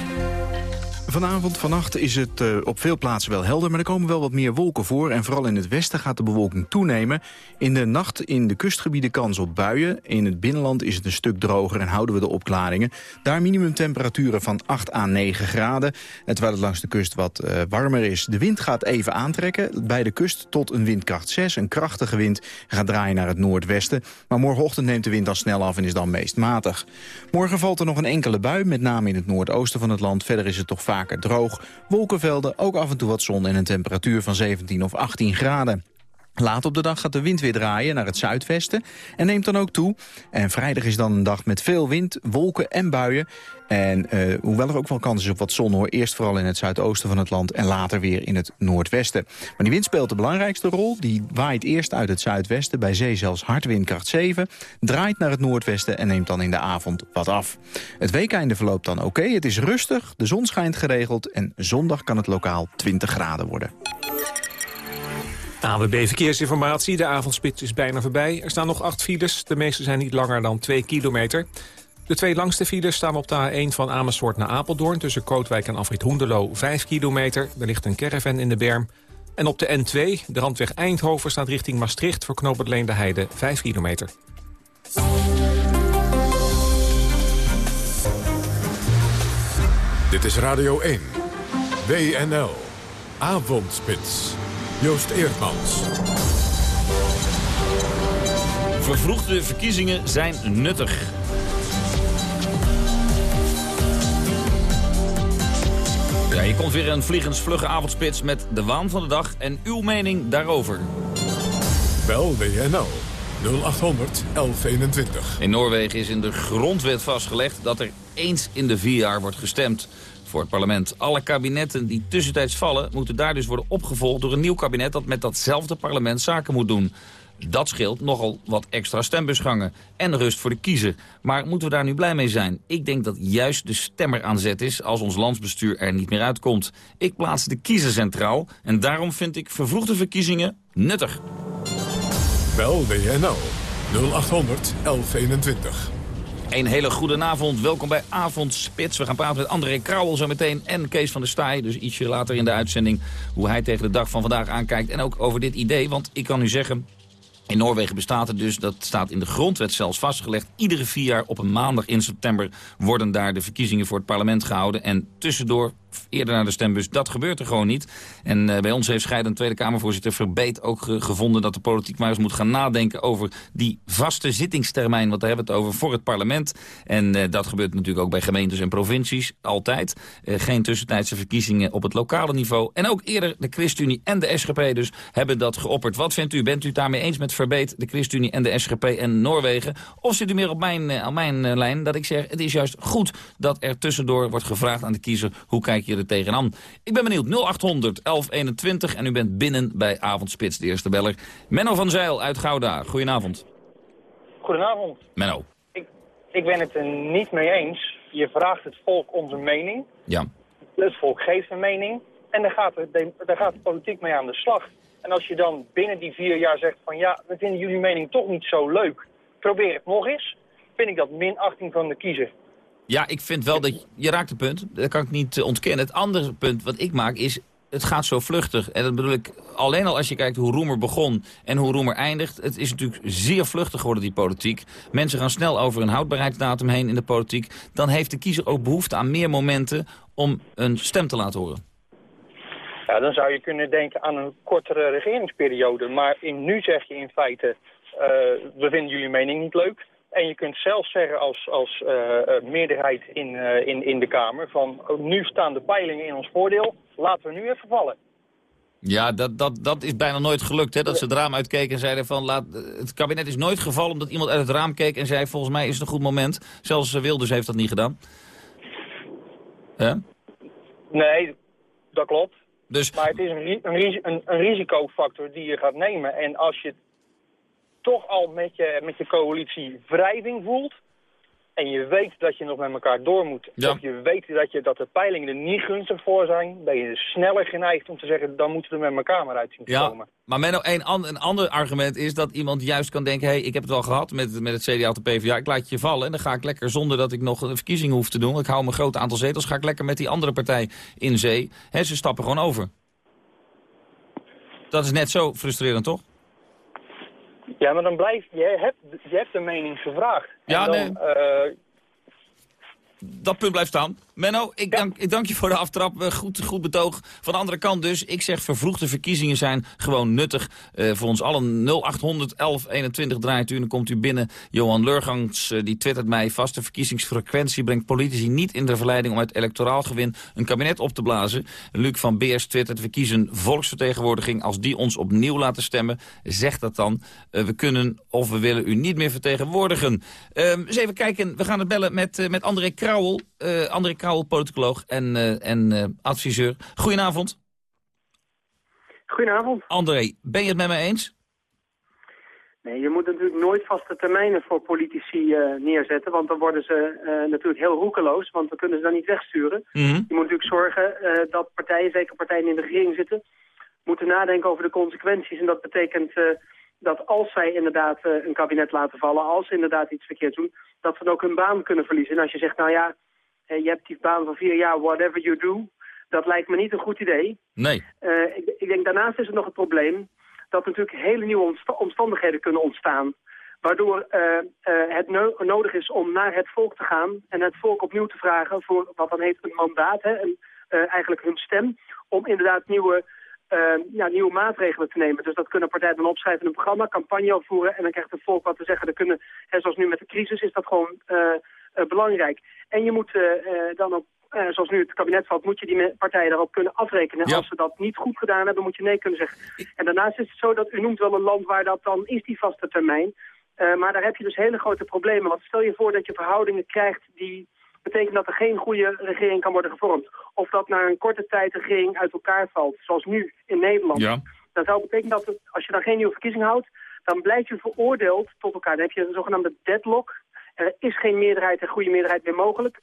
Vanavond, vannacht is het uh, op veel plaatsen wel helder... maar er komen wel wat meer wolken voor. En vooral in het westen gaat de bewolking toenemen. In de nacht in de kustgebieden kans op buien. In het binnenland is het een stuk droger en houden we de opklaringen. Daar minimumtemperaturen van 8 à 9 graden. En terwijl het langs de kust wat uh, warmer is. De wind gaat even aantrekken. Bij de kust tot een windkracht 6. Een krachtige wind gaat draaien naar het noordwesten. Maar morgenochtend neemt de wind dan snel af en is dan meest matig. Morgen valt er nog een enkele bui, met name in het noordoosten van het land. Verder is het toch vaak droog. Wolkenvelden, ook af en toe wat zon en een temperatuur van 17 of 18 graden. Laat op de dag gaat de wind weer draaien naar het zuidwesten en neemt dan ook toe. En vrijdag is dan een dag met veel wind, wolken en buien. En uh, hoewel er ook wel kans is op wat zon hoor, eerst vooral in het zuidoosten van het land en later weer in het noordwesten. Maar die wind speelt de belangrijkste rol. Die waait eerst uit het zuidwesten, bij zee zelfs hard windkracht 7, draait naar het noordwesten en neemt dan in de avond wat af. Het weekeinde verloopt dan oké, het is rustig, de zon schijnt geregeld en zondag kan het lokaal 20 graden worden. AWB Verkeersinformatie. De avondspits is bijna voorbij. Er staan nog acht files. De meeste zijn niet langer dan 2 kilometer. De twee langste files staan op de A1 van Amersfoort naar Apeldoorn... tussen Kootwijk en Afrit Hoenderloo 5 kilometer. Er ligt een caravan in de berm. En op de N2, de randweg Eindhoven, staat richting Maastricht... voor knooppunt Leende Heide 5 kilometer. Dit is Radio 1. WNL. Avondspits. Joost Eerdmans. Vervroegde verkiezingen zijn nuttig. Ja, je komt weer een vliegensvlugge avondspits met de waan van de dag en uw mening daarover. Bel WNL 0800 1121. In Noorwegen is in de grondwet vastgelegd dat er eens in de vier jaar wordt gestemd. voor het parlement. Alle kabinetten die tussentijds vallen moeten daar dus worden opgevolgd door een nieuw kabinet dat met datzelfde parlement zaken moet doen. Dat scheelt nogal wat extra stembusgangen en rust voor de kiezer. Maar moeten we daar nu blij mee zijn? Ik denk dat juist de stemmer aan zet is als ons landsbestuur er niet meer uitkomt. Ik plaats de kiezer centraal en daarom vind ik vervroegde verkiezingen nuttig. Bel WNL 0800 1121. Een hele goede avond. Welkom bij Avondspits. We gaan praten met André Krauwel zo meteen en Kees van der Staaij. Dus ietsje later in de uitzending hoe hij tegen de dag van vandaag aankijkt. En ook over dit idee, want ik kan u zeggen... In Noorwegen bestaat het dus, dat staat in de grondwet zelfs vastgelegd... iedere vier jaar op een maandag in september worden daar de verkiezingen voor het parlement gehouden. En tussendoor eerder naar de stembus. Dat gebeurt er gewoon niet. En uh, bij ons heeft scheidend Tweede Kamervoorzitter Verbeet ook gevonden... dat de politiek maar eens moet gaan nadenken over die vaste zittingstermijn... want daar hebben we het over voor het parlement. En uh, dat gebeurt natuurlijk ook bij gemeentes en provincies, altijd. Uh, geen tussentijdse verkiezingen op het lokale niveau. En ook eerder de ChristenUnie en de SGP dus hebben dat geopperd. Wat vindt u? Bent u daarmee eens met Verbeet, de ChristenUnie en de SGP en Noorwegen? Of zit u meer op mijn, op mijn lijn dat ik zeg... het is juist goed dat er tussendoor wordt gevraagd aan de kiezer... hoe kijk je er tegenaan. Ik ben benieuwd. 0800 1121 en u bent binnen bij Avondspits, de eerste beller. Menno van Zeil uit Gouda. Goedenavond. Goedenavond. Menno. Ik, ik ben het er niet mee eens. Je vraagt het volk zijn mening. Ja. Het volk geeft een mening. En daar gaat, de, daar gaat de politiek mee aan de slag. En als je dan binnen die vier jaar zegt van ja, we vinden jullie mening toch niet zo leuk. Probeer het nog eens. Vind ik dat minachting van de kiezer. Ja, ik vind wel dat je, raakt het punt. Dat kan ik niet eh, ontkennen. Het andere punt wat ik maak is, het gaat zo vluchtig. En dat bedoel ik alleen al als je kijkt hoe Roemer begon en hoe Roemer eindigt. Het is natuurlijk zeer vluchtig geworden, die politiek. Mensen gaan snel over een houdbaarheidsdatum heen in de politiek. Dan heeft de kiezer ook behoefte aan meer momenten om een stem te laten horen. Ja, dan zou je kunnen denken aan een kortere regeringsperiode. Maar in, nu zeg je in feite, uh, we vinden jullie mening niet leuk. En je kunt zelfs zeggen als, als uh, meerderheid in, uh, in, in de Kamer van oh, nu staan de peilingen in ons voordeel, laten we nu even vallen. Ja, dat, dat, dat is bijna nooit gelukt, hè, dat ze het raam uitkeken en zeiden van... Laat, het kabinet is nooit gevallen omdat iemand uit het raam keek en zei... volgens mij is het een goed moment. Zelfs Wilders heeft dat niet gedaan. Nee, dat klopt. Dus... Maar het is een, een, een risicofactor die je gaat nemen. En als je toch al met je, met je coalitie wrijving voelt... en je weet dat je nog met elkaar door moet... of je weet dat, je, dat de peilingen er niet gunstig voor zijn... ben je sneller geneigd om te zeggen... dan moeten we met elkaar maar uit zien ja, komen. Maar Menno, een, een ander argument is dat iemand juist kan denken... hé, hey, ik heb het al gehad met, met het CDA of de PvdA, ik laat je vallen... en dan ga ik lekker, zonder dat ik nog een verkiezing hoef te doen... ik hou mijn groot aantal zetels, ga ik lekker met die andere partij in zee. He, ze stappen gewoon over. Dat is net zo frustrerend, toch? Ja, maar dan blijft, je hebt, je hebt de mening gevraagd. Ja, dan, nee. Uh... Dat punt blijft staan. Menno, ik, dank, ik dank je voor de aftrap. Uh, goed, goed betoog. Van de andere kant dus, ik zeg vervroegde verkiezingen zijn gewoon nuttig. Uh, voor ons allen 0800 1121 draait u en dan komt u binnen. Johan Lurgangs uh, die twittert mij vast. De verkiezingsfrequentie brengt politici niet in de verleiding om uit electoraal gewin een kabinet op te blazen. Luc van Beers twittert, we kiezen volksvertegenwoordiging. Als die ons opnieuw laten stemmen, zegt dat dan. we kunnen of we willen u niet meer vertegenwoordigen. eens even kijken, we gaan het bellen met, met André Krauwel. André Krauwel, politicoloog en, uh, en uh, adviseur. Goedenavond. Goedenavond. André, ben je het met mij eens? Nee, je moet natuurlijk nooit vaste termijnen voor politici uh, neerzetten, want dan worden ze natuurlijk heel roekeloos, want we kunnen ze dan niet wegsturen. Mm -hmm. Je moet natuurlijk zorgen dat partijen, zeker partijen in de regering zitten, moeten nadenken over de consequenties. En dat betekent dat als zij inderdaad een kabinet laten vallen, als ze inderdaad iets verkeerd doen, dat ze dan ook hun baan kunnen verliezen. En als je zegt, nou ja, je hebt die baan van vier jaar, whatever you do. Dat lijkt me niet een goed idee. Nee. Uh, ik, ik, denk daarnaast is er nog het probleem dat natuurlijk hele nieuwe omstandigheden kunnen ontstaan. Waardoor uh, het no nodig is om naar het volk te gaan en het volk opnieuw te vragen voor wat dan heet een mandaat, hè, een, eigenlijk hun stem, om inderdaad nieuwe, ja, nieuwe maatregelen te nemen. Dus dat kunnen partijen dan opschrijven in een programma, campagne opvoeren en dan krijgt het volk wat te zeggen. Dan kunnen, hè, zoals nu met de crisis is dat gewoon uh, belangrijk. En je moet uh, dan ook, zoals nu het kabinet valt, moet je die partijen daarop kunnen afrekenen. Ja. Als ze dat niet goed gedaan hebben, moet je nee kunnen zeggen. En daarnaast is het zo dat u noemt wel een land waar dat dan is, die vaste termijn. maar daar heb je dus hele grote problemen. Want stel je voor dat je verhoudingen krijgt die betekent dat er geen goede regering kan worden gevormd. Of dat na een korte tijd de regering uit elkaar valt, zoals nu in Nederland. Ja. Dat zou betekenen dat als je dan geen nieuwe verkiezing houdt, dan blijf je veroordeeld tot elkaar. Dan heb je een zogenaamde deadlock. Er is geen meerderheid en goede meerderheid meer mogelijk.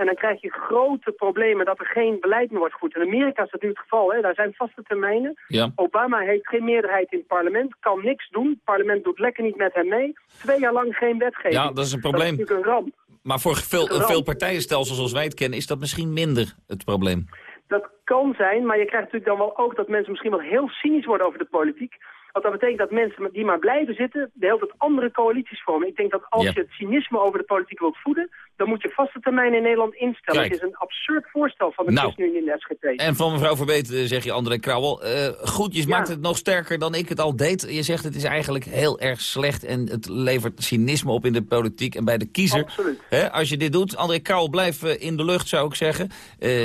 En dan krijg je grote problemen dat er geen beleid meer wordt gevoerd. In Amerika is dat nu het geval. Hè? Daar zijn vaste termijnen. Ja. Obama heeft geen meerderheid in het parlement, kan niks doen. Het parlement doet lekker niet met hem mee. Twee jaar lang geen wetgeving. Ja, dat is een probleem. Dat is natuurlijk een ramp. Maar voor veel, veel partijenstelsels zoals wij het kennen... is dat misschien minder het probleem. Dat kan zijn, maar je krijgt natuurlijk dan wel ook dat mensen misschien wel heel cynisch worden over de politiek. Want dat betekent dat mensen die maar blijven zitten, de hele tijd andere coalities vormen. Ik denk dat als Ja. je het cynisme over de politiek wilt voeden, dan moet je vaste termijn in Nederland instellen. Kijk. Het is een absurd voorstel van de Nou. ChristenUnie en de SGP. En van mevrouw Verbeet eh, zeg je André Krauwel. eh, goed, je maakt het nog sterker dan ik het al deed. Je zegt het is eigenlijk heel erg slecht en het levert cynisme op in de politiek en bij de kiezer. Absoluut. Als je dit doet, André Krauwel, blijf eh, in de lucht zou ik zeggen.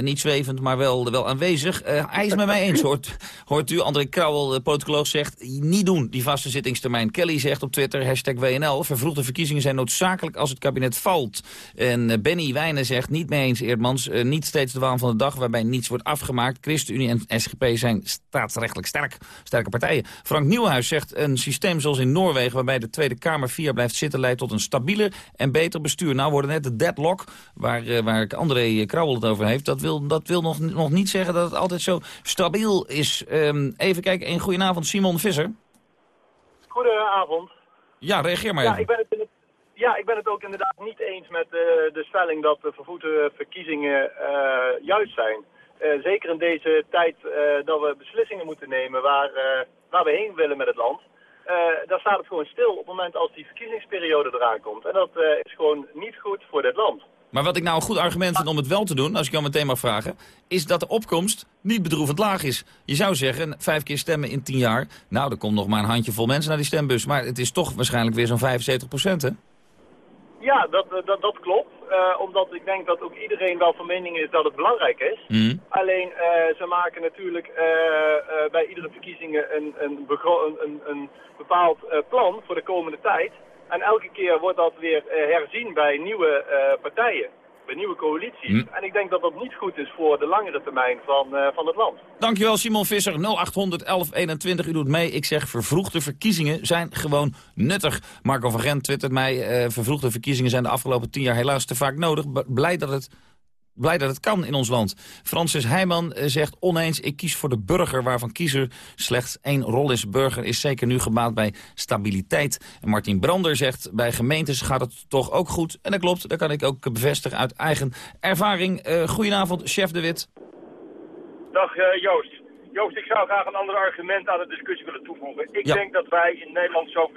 Niet zwevend, maar wel, wel aanwezig. Eh, hij is met mij eens, hoort, hoort u. André Krauwel, de politicoloog, zegt niet doen, die vaste zittingstermijn. Kelly zegt op Twitter, hashtag WNL, vervroegde verkiezingen zijn noodzakelijk als het kabinet valt. En eh, Benny Wijnen zegt niet mee eens, Eerdmans, eh, niet steeds de waan van de dag waarbij niets wordt afgemaakt. ChristenUnie en SGP zijn staatsrechtelijk sterk, sterke partijen. Frank Nieuwhuis zegt een systeem zoals in Noorwegen waarbij de Tweede Kamer vier blijft zitten leidt tot een stabieler en beter bestuur. Nou worden net de deadlock, waar, eh, waar André Krauwel het over heeft, dat wil, dat wil nog, nog niet zeggen dat het altijd zo stabiel is. Ehm, even kijken, een goedenavond Simon Visser. Goedenavond. Ja, reageer maar Ja even. ik, ben het, ja, ik ben het ook inderdaad niet eens met eh, de stelling dat de vervoerde verkiezingen eh, juist zijn. Eh, zeker in deze tijd dat we beslissingen moeten nemen waar, waar we heen willen met het land. Eh daar staat het gewoon stil op het moment als die verkiezingsperiode eraan komt. En dat is gewoon niet goed voor dit land. Maar wat ik nou een goed argument vind om het wel te doen, als ik jou meteen mag vragen, is dat de opkomst niet bedroevend laag is. Je zou zeggen, vijf keer stemmen in tien jaar, nou, er komt nog maar een handjevol mensen naar die stembus. Maar het is toch waarschijnlijk weer zo'n 75 procent, hè? Ja, dat, eh, dat, dat klopt. Eh, omdat ik denk dat ook iedereen wel van mening is dat het belangrijk is. Mhm. Alleen, eh, ze maken natuurlijk bij iedere verkiezingen een, een, een, een, bepaald plan voor de komende tijd. En elke keer wordt dat weer eh, herzien bij nieuwe eh, partijen, bij nieuwe coalities. Mhm. En ik denk dat dat niet goed is voor de langere termijn van, eh, van het land. Dankjewel Simon Visser, 0800 1121. U doet mee. Ik zeg vervroegde verkiezingen zijn gewoon nuttig. Marco van Gent twittert mij, vervroegde verkiezingen zijn de afgelopen tien jaar helaas te vaak nodig. B- Blij dat het blij dat het kan in ons land. Francis Heijman eh, zegt oneens, ik kies voor de burger... waarvan kiezer slechts één rol is. Burger is zeker nu gebaat bij stabiliteit. En Martin Brander zegt, bij gemeentes gaat het toch ook goed. En dat klopt, dat kan ik ook bevestigen uit eigen ervaring. Eh goedenavond, chef De Wit. Dag eh, Joost. Joost, ik zou graag een ander argument aan de discussie willen toevoegen. Ik Ja. denk dat wij in Nederland zo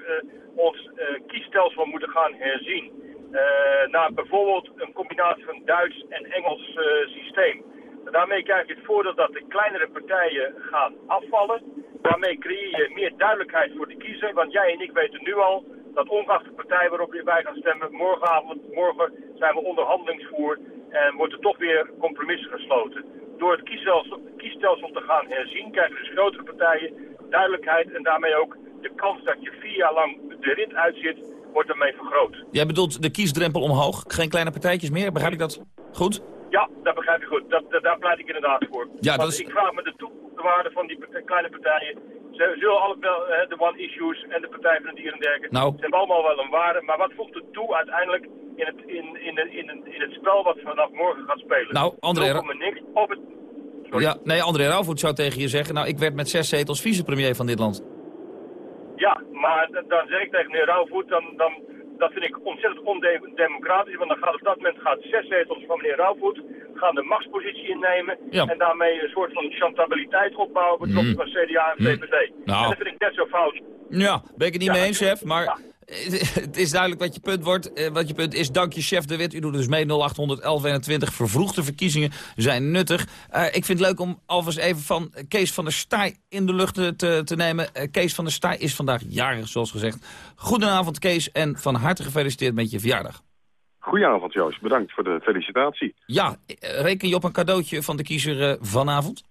ons kiesstelsel moeten gaan herzien. Eh naar bijvoorbeeld een combinatie van Duits en Engels eh, systeem. Daarmee krijg je het voordeel dat de kleinere partijen gaan afvallen. Daarmee creëer je meer duidelijkheid voor de kiezer. Want jij en ik weten nu al dat ongeacht de partij waarop je bij gaat stemmen, morgenavond, morgen zijn we onderhandelingsvoer en wordt er toch weer compromissen gesloten. Door het kiesstelsel, kiesstelsel te gaan herzien krijgen dus grotere partijen duidelijkheid en daarmee ook de kans dat je vier jaar lang de rit uitzit, wordt ermee vergroot. Jij bedoelt de kiesdrempel omhoog? Geen kleine partijtjes meer? Begrijp ik dat goed? Ja, dat begrijp ik goed. Dat, dat- daar pleit ik inderdaad voor. Ja, dat is- ik vraag me de toewaarde van die kleine partijen. Ze zullen allemaal eh, de One Issues en de Partij van de Dieren en dergelijke. Nou. Ze hebben allemaal wel een waarde. Maar wat voegt het toe uiteindelijk in het, in, in, in, in, in het spel wat vanaf morgen gaat spelen? Nou, André, Er niks op het... Ja, nee, André Rauwvoet zou tegen je zeggen... nou, ik werd met zes zetels vicepremier van dit land. Ja, maar dan zeg ik tegen meneer Rauwvoet, dan, dan, dat vind ik ontzettend ondemocratisch. Want dan gaat op dat moment gaat zes zetels van meneer Rauwvoet gaan de machtspositie innemen. Ja. En daarmee een soort van chantabiliteit opbouwen ten opzichte van CDA en VVD. Nou. En dat vind ik net zo fout. Ja, ben ik het niet Ja, mee eens, chef. Maar het is duidelijk wat je punt wordt. Eh, wat je punt is, dank je, chef De Wit. U doet dus mee 0800 1121. Vervroegde verkiezingen zijn nuttig. Eh, ik vind het leuk om alvast even van Kees van der Staaij in de lucht te, te, nemen. Eh, Kees van der Staaij is vandaag jarig, zoals gezegd. Goedenavond, Kees. En van harte gefeliciteerd met je verjaardag. Goedenavond Joost, bedankt voor de felicitatie. Ja, eh, reken je op een cadeautje van de kiezer eh, vanavond?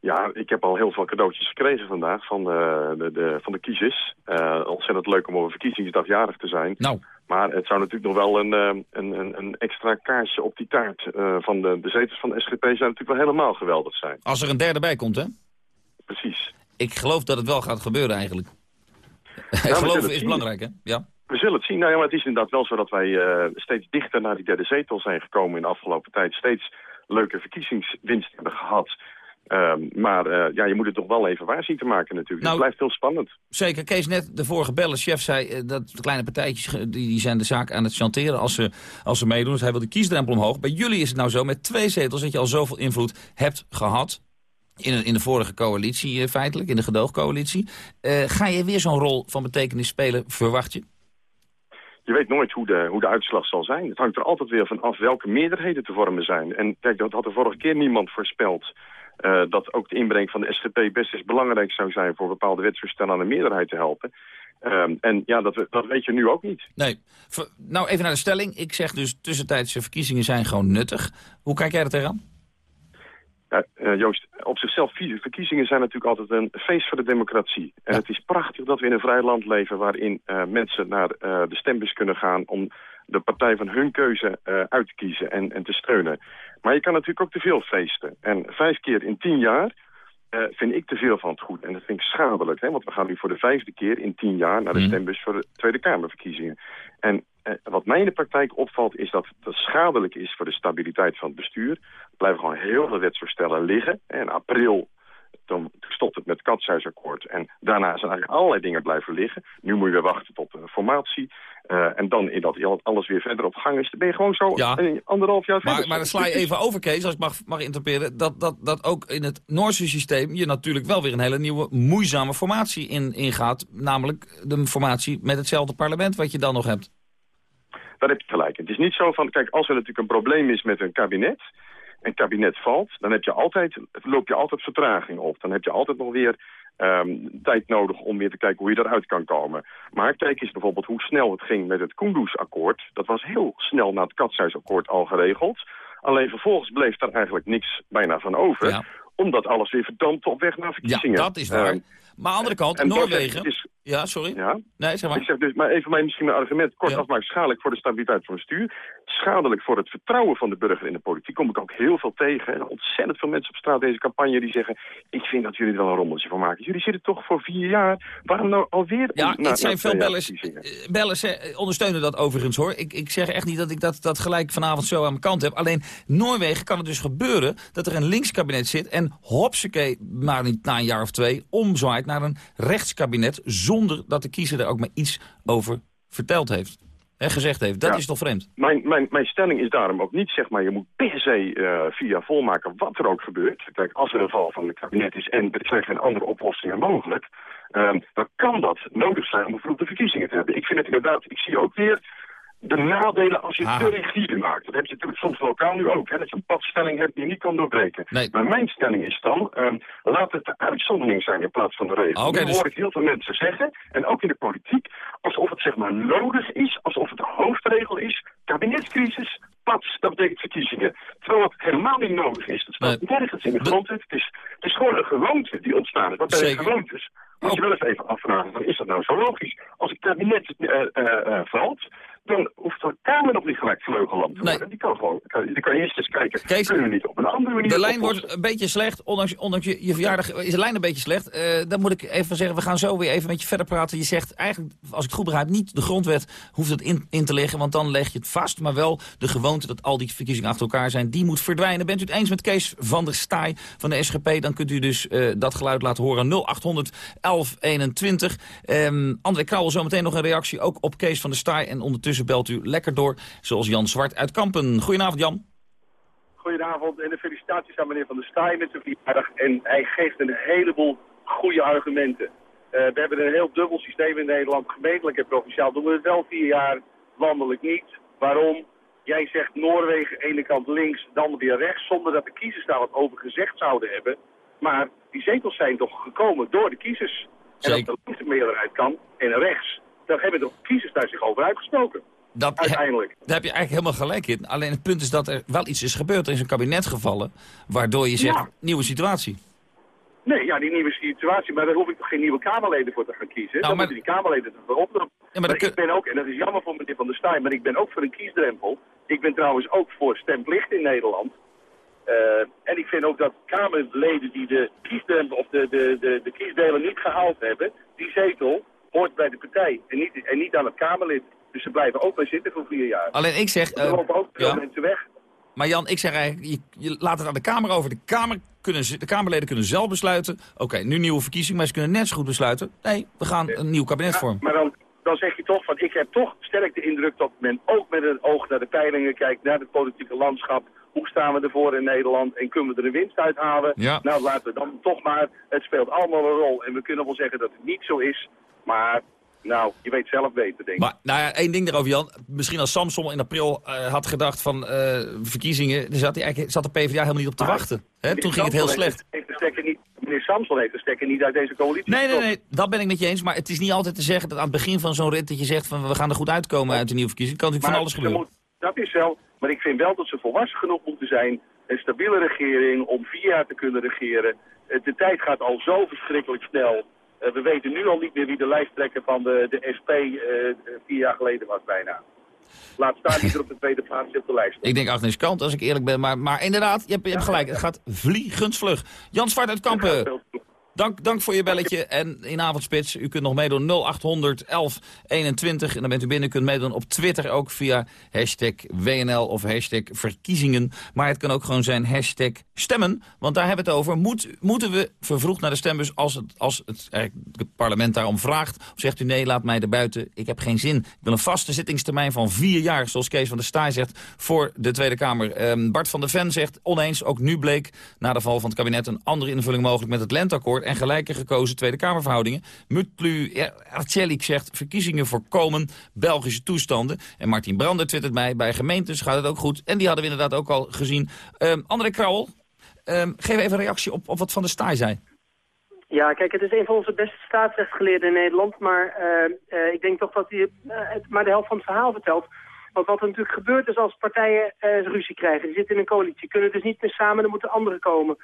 Ja, ik heb al heel veel cadeautjes gekregen vandaag van de, de, de van de kiezers. Uh, ontzettend leuk om een verkiezingsdag jarig te zijn. Nou. Maar het zou natuurlijk nog wel een, een, een, een extra kaarsje op die taart uh, van de, de zetels van de SGP zou natuurlijk wel helemaal geweldig zijn. Als er een derde bij komt, hè? Precies. Ik geloof dat het wel gaat gebeuren eigenlijk. Nou, Geloven is belangrijk, hè? Ja. We zullen het zien. Nou ja, maar het is inderdaad wel zo dat wij uh, steeds dichter naar die derde zetel zijn gekomen in de afgelopen tijd. Steeds leuke verkiezingswinst hebben gehad. Um, maar uh, ja, je moet het toch wel even waar zien te maken natuurlijk. Nou, het blijft heel spannend. Zeker. Kees, net de vorige bellenchef zei uh, dat de kleine partijtjes die, die zijn de zaak aan het chanteren als ze, als ze meedoen. Dus hij wil de kiesdrempel omhoog. Bij jullie is het nou zo met twee zetels dat je al zoveel invloed hebt gehad. In, in de vorige coalitie uh, feitelijk, in de gedoogcoalitie. ga je weer zo'n rol van betekenis spelen, verwacht je? je weet nooit hoe de, hoe de uitslag zal zijn. Het hangt er altijd weer van af welke meerderheden te vormen zijn. En kijk, dat had de vorige keer niemand voorspeld. Uh, dat ook de inbreng van de SGP best eens belangrijk zou zijn... voor bepaalde wetsvoorstellen aan de meerderheid te helpen. Um, en ja, dat, dat weet je nu ook niet. Nee. Nou, even naar de stelling. Ik zeg dus tussentijdse verkiezingen zijn gewoon nuttig. Hoe kijk jij er tegenaan? Ja, uh, Joost, op zichzelf, verkiezingen zijn natuurlijk altijd een feest voor de democratie. En ja. het is prachtig dat we in een vrij land leven... waarin uh, mensen naar de stembus kunnen gaan... om de partij van hun keuze uit te kiezen en, en te steunen. Maar je kan natuurlijk ook te veel feesten. En vijf keer in tien jaar uh, vind ik te veel van het goed. En dat vind ik schadelijk. Hè? Want we gaan nu voor de vijfde keer in tien jaar naar de stembus voor de Tweede Kamerverkiezingen. En uh, wat mij in de praktijk opvalt is dat het schadelijk is voor de stabiliteit van het bestuur. Er blijven gewoon heel veel wetsvoorstellen liggen. In april dan stopt het met het katshuisakkoord. En daarna zijn eigenlijk allerlei dingen blijven liggen. Nu moet je weer wachten tot de formatie. Uh, en dan in dat alles weer verder op gang is, dan ben je gewoon zo ja. anderhalf jaar maar, verder. Maar dan sla je even over, Kees, als ik mag, mag interpreteren... Dat, dat, dat ook in het Noorse systeem je natuurlijk wel weer een hele nieuwe moeizame formatie in, ingaat. Namelijk de formatie met hetzelfde parlement wat je dan nog hebt. Daar heb je gelijk. Het is niet zo van, kijk, als er natuurlijk een probleem is met een kabinet een kabinet valt, dan heb je altijd, loop je altijd vertraging op. Dan heb je altijd nog weer um, tijd nodig om weer te kijken hoe je eruit kan komen. Maar kijk eens bijvoorbeeld hoe snel het ging met het Kunduz-akkoord. Dat was heel snel na het Katshuisakkoord al geregeld. Alleen vervolgens bleef daar eigenlijk niks bijna van over. Ja. Omdat alles weer verdampte op weg naar verkiezingen. Ja, dat is waar. Um, maar aan de andere kant, en Noorwegen... Is, ja, sorry. Ja? Nee, zeg maar. Ik zeg dus, maar even mij misschien een argument kort Ja. afmaken. Schadelijk voor de stabiliteit van het bestuur. Schadelijk voor het vertrouwen van de burger in de politiek. Kom ik ook heel veel tegen. En ontzettend veel mensen op straat deze campagne die zeggen... ik vind dat jullie er wel een rommeltje van maken. Jullie zitten toch voor vier jaar. Waarom nou alweer... Ja, na- het zijn na veel bellers, eh, bellers eh, ondersteunen dat overigens hoor. Ik, ik zeg echt niet dat ik dat, dat gelijk vanavond zo aan mijn kant heb. Alleen Noorwegen kan het dus gebeuren dat er een linkskabinet zit... en hopsakee, maar niet na een jaar of twee, omzwaait naar een rechtskabinet... zonder dat de kiezer er ook maar iets over verteld heeft. En gezegd heeft. Dat Ja. is toch vreemd? Mijn, mijn, mijn stelling is daarom ook niet, zeg maar, je moet per se eh via volmaken wat er ook gebeurt. Kijk, als er een val van het kabinet is en er zijn geen andere oplossingen mogelijk, ehm, dan kan dat nodig zijn om bijvoorbeeld de verkiezingen te hebben. Ik vind het inderdaad, ik zie ook weer de nadelen als je het te rigide maakt. Dat heb je natuurlijk soms lokaal nu ook, hè, dat je een padstelling hebt die je niet kan doorbreken. Maar mijn stelling is dan, ehm, laat het de uitzondering zijn in plaats van de regel. Oké, nu dus- hoor ik heel veel mensen zeggen, en ook in de politiek, alsof het zeg maar nodig is, alsof het de hoofdregel is, kabinetscrisis, pats, dat betekent verkiezingen. Terwijl het helemaal niet nodig is. Dat staat nergens in de grondwet. Het is, het is gewoon een gewoonte die ontstaan is. Wat bij Zeker. gewoontes moet je wel eens even afvragen, van, is dat nou zo logisch? Als het kabinet eh, eh, eh, valt, dan hoeft de Kamer nog niet gelijk vleugelland te worden. Die kan gewoon, die kan eerst eens kijken, kunnen we niet op een andere manier De lijn wordt een beetje slecht, ondanks, ondanks je, je verjaardag is de lijn een beetje slecht. Eh, dan moet ik even zeggen, we gaan zo weer even met je verder praten. Je zegt eigenlijk, als ik het goed begrijp, niet de grondwet hoeft het in, in te leggen, want dan leg je het vast. Maar wel de gewoonte dat al die verkiezingen achter elkaar zijn, die moet verdwijnen. Bent u het eens met Kees van der Staaij van de SGP, dan kunt u dus eh, dat geluid laten horen. 0800 1121. Ehm André Krauwel zometeen nog een reactie, ook op Kees van der Staaij. En ondertussen belt u lekker door, zoals Jan Zwart uit Kampen. Goedenavond Jan. Goedenavond en de felicitaties aan meneer Van der Staaij met zijn verjaardag. En hij geeft een heleboel goede argumenten. Eh, we hebben een heel dubbel systeem in Nederland. Gemeentelijk en provinciaal doen we het wel vier jaar, landelijk niet. Waarom? Jij zegt Noorwegen, ene kant links, dan weer rechts, zonder dat de kiezers daar wat over gezegd zouden hebben. Maar die zetels zijn toch gekomen door de kiezers. En als de linkse meerderheid kan en rechts, dan hebben de kiezers daar zich over uitgesproken. Dat, Uiteindelijk. Daar heb je eigenlijk helemaal gelijk in. Alleen het punt is dat er wel iets is gebeurd. Er is een kabinet gevallen, waardoor je zegt, Ja. nieuwe situatie. Nee, ja, die nieuwe situatie, maar daar hoef ik toch geen nieuwe Kamerleden voor te gaan kiezen. dan moeten die Kamerleden erop doen. Ja, maar ik ben ook, en dat is jammer voor meneer Van der Staaij, maar ik ben ook voor een kiesdrempel. Ik ben trouwens ook voor stemplicht in Nederland. Eh, en ik vind ook dat Kamerleden die de kiesdrempel of de, de, de, de kiesdelen niet gehaald hebben, die zetel hoort bij de partij en niet, en niet aan het Kamerlid. Dus ze blijven ook bij zitten voor vier jaar. Alleen ik zeg... Er eh, lopen ook veel ja. mensen weg. Maar Jan, ik zeg eigenlijk, je, je laat het aan de Kamer over. De, Kamer kunnen, de Kamerleden kunnen zelf besluiten. Oké, nu nieuwe verkiezingen, maar ze kunnen net zo goed besluiten. Nee, we gaan een nieuw kabinet vormen. Maar dan, dan zeg je toch van, ik heb toch sterk de indruk dat men ook met een oog naar de peilingen kijkt, naar het politieke landschap. Hoe staan we ervoor in Nederland en kunnen we er een winst uithalen? Ja. Nou, laten we dan toch maar, het speelt allemaal een rol. En we kunnen wel zeggen dat het niet zo is, maar nou, je weet zelf beter, denk ik. Maar nou ja, één ding daarover, Jan. Misschien als Samson in april eh, had gedacht van eh, verkiezingen... dan zat, hij eigenlijk, zat de PvdA helemaal niet op te wachten. Hè? Toen ging het heel slecht. Heeft de stekker niet, meneer Samson heeft de stekker niet uit deze coalitie Nee, nee, nee, dat ben ik met je eens. Maar het is niet altijd te zeggen dat aan het begin van zo'n rit... dat je zegt van we gaan er goed uitkomen uit de nieuwe verkiezing. kan natuurlijk van alles gebeuren. moet- dat is wel, maar ik vind wel dat ze volwassen genoeg moeten zijn. Een stabiele regering om vier jaar te kunnen regeren. De tijd gaat al zo verschrikkelijk snel. Eh, we weten nu al niet meer wie de lijsttrekker van de, de SP eh, vier jaar geleden was bijna. Laat staan wie er op de tweede plaats op de lijst. Ik denk Agnes Kant, als ik eerlijk ben. Maar, maar inderdaad, je hebt, je hebt gelijk. Het gaat vliegensvlug. Jan Zwart uit Kampen, dank, dank voor je belletje. En in avondspits, u kunt nog meedoen 0800 1121. En dan bent u binnen, u kunt meedoen op Twitter ook via hashtag WNL of hashtag verkiezingen. Maar het kan ook gewoon zijn hashtag stemmen. Want daar hebben we het over. Moet, moeten we vervroegd naar de stembus als het, als het, het parlement daarom vraagt? Of zegt u nee, laat mij er buiten. Ik heb geen zin. Ik wil een vaste zittingstermijn van vier jaar, zoals Kees van der Staaij zegt, voor de Tweede Kamer. Ehm, Bart van der Ven zegt oneens, ook nu bleek na de val van het kabinet een andere invulling mogelijk met het lenteakkoord en gelijke gekozen Tweede Kamerverhoudingen. Mutlu Arcelik zegt verkiezingen voorkomen Belgische toestanden. En Martin Brander twittert mij, bij gemeentes gaat het ook goed. En die hadden we inderdaad ook al gezien. Ehm, André Krauwel, ehm, geef even een reactie op, wat Van der Staaij zei. Ja, kijk, het is een van onze beste staatsrechtsgeleerden in Nederland, maar eh, eh, ik denk toch dat hij eh, het maar de helft van het verhaal vertelt. Want wat er natuurlijk gebeurt is als partijen eh, ruzie krijgen, die zitten in een coalitie, kunnen dus niet meer samen, dan moeten anderen komen.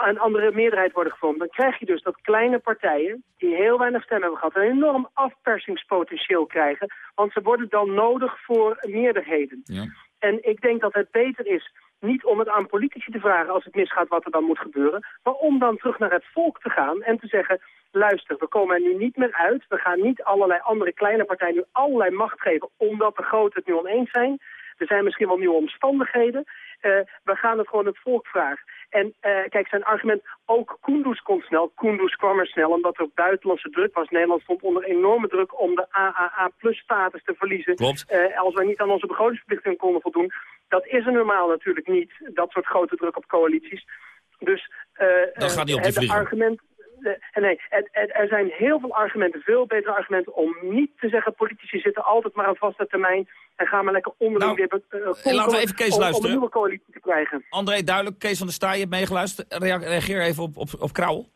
Een andere meerderheid worden gevormd. Dan krijg je dus dat kleine partijen, die heel weinig stemmen hebben gehad, een enorm afpersingspotentieel krijgen. Want ze worden dan nodig voor meerderheden. En ik denk dat het beter is niet om het aan politici te vragen als het misgaat wat er dan moet gebeuren, maar om dan terug naar het volk te gaan en te zeggen, luister, we komen er nu niet meer uit. We gaan niet allerlei andere kleine partijen nu allerlei macht geven omdat de groten het nu oneens zijn. Er zijn misschien wel nieuwe omstandigheden. Eh, we gaan het gewoon het volk vragen. En eh, kijk, zijn argument, ook Kunduz kon snel. Kunduz kwam er snel omdat er buitenlandse druk was. Nederland stond onder enorme druk om de AAA-plus-status te verliezen. Klopt. Eh, als wij niet aan onze begrotingsverplichtingen konden voldoen. Dat is er normaal natuurlijk niet, dat soort grote druk op coalities. Dus eh, Dat gaat niet op die het vlieger. argument... eh, nee, er zijn heel veel argumenten, veel betere argumenten om niet te zeggen... politici zitten altijd maar aan vaste termijn en gaan maar lekker onderling weer... be- eh, laten we konkelen even Kees om- een nieuwe coalitie te krijgen. André, duidelijk, Kees van der Staaij, je hebt meegeluisterd. Rea- Reageer even op, op, op Krauwel.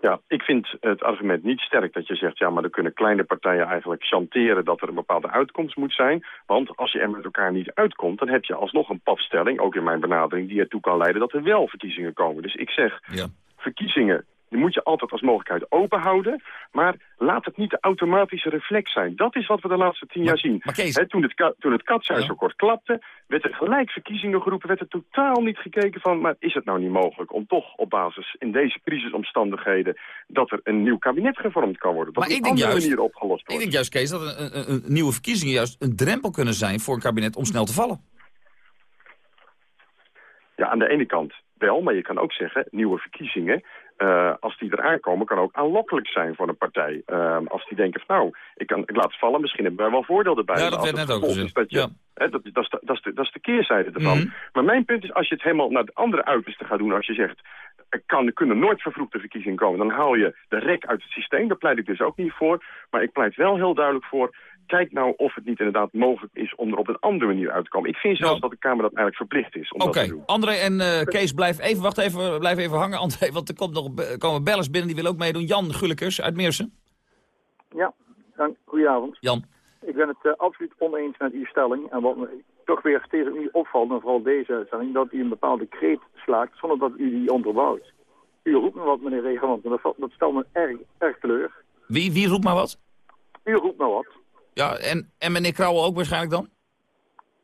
Ja, ik vind het argument niet sterk dat je zegt... ja, maar dan kunnen kleine partijen eigenlijk chanteren dat er een bepaalde uitkomst moet zijn. Want als je er met elkaar niet uitkomt, dan heb je alsnog een padstelling... ook in mijn benadering, die ertoe kan leiden dat er wel verkiezingen komen. Dus ik zeg, verkiezingen... Die moet je altijd als mogelijkheid open houden. Maar laat het niet de automatische reflex zijn. Dat is wat we de laatste tien jaar zien. Toen het, toen het katshuisakkoord klapte, werd er gelijk verkiezingen geroepen. Werd er totaal niet gekeken van, maar is het nou niet mogelijk om toch op basis in deze crisisomstandigheden dat er een nieuw kabinet gevormd kan worden. Dat Maar op ik een denk andere juist- manier opgelost Ik wordt. denk juist, Kees, dat een, een, een nieuwe verkiezingen juist een drempel kunnen zijn voor een kabinet om snel te vallen. Ja, aan de ene kant wel, maar je kan ook zeggen, nieuwe verkiezingen, eh, als die eraan komen, kan ook aanlokkelijk zijn voor een partij. Eh, als die denken van, nou, ik, kan, ik laat het vallen, misschien hebben wij wel voordeel erbij. Ja, dat werd net ook gezegd. Dat, je, hè, dat, dat, is de, dat, is de, dat is de keerzijde ervan. Mhm. Maar mijn punt is, als je het helemaal naar de andere uiterste gaat doen, als je zegt, er, kan, er kunnen nooit vervroegde verkiezingen komen, dan haal je de rek uit het systeem. Daar pleit ik dus ook niet voor. Maar ik pleit wel heel duidelijk voor, kijk nou of het niet inderdaad mogelijk is om er op een andere manier uit te komen. Ik vind zelfs dat de Kamer dat eigenlijk verplicht is om Oké, dat te doen. André en eh, Kees, blijf even, wacht even, blijf even hangen, André, want er komt nog, komen bellers binnen, die willen ook meedoen. Jan Gullekers uit Meersen. Ja, dank. goedenavond. Jan. Ik ben het eh, absoluut oneens met uw stelling. En wat me toch weer steeds opnieuw opvalt, en vooral deze stelling, dat u een bepaalde kreet slaakt zonder dat u die onderbouwt. U roept me wat, meneer Regerland, en dat, dat stelt me erg, erg teleur. Wie, wie roept maar wat? U roept me wat. Ja, en, en meneer Krauwel ook waarschijnlijk dan?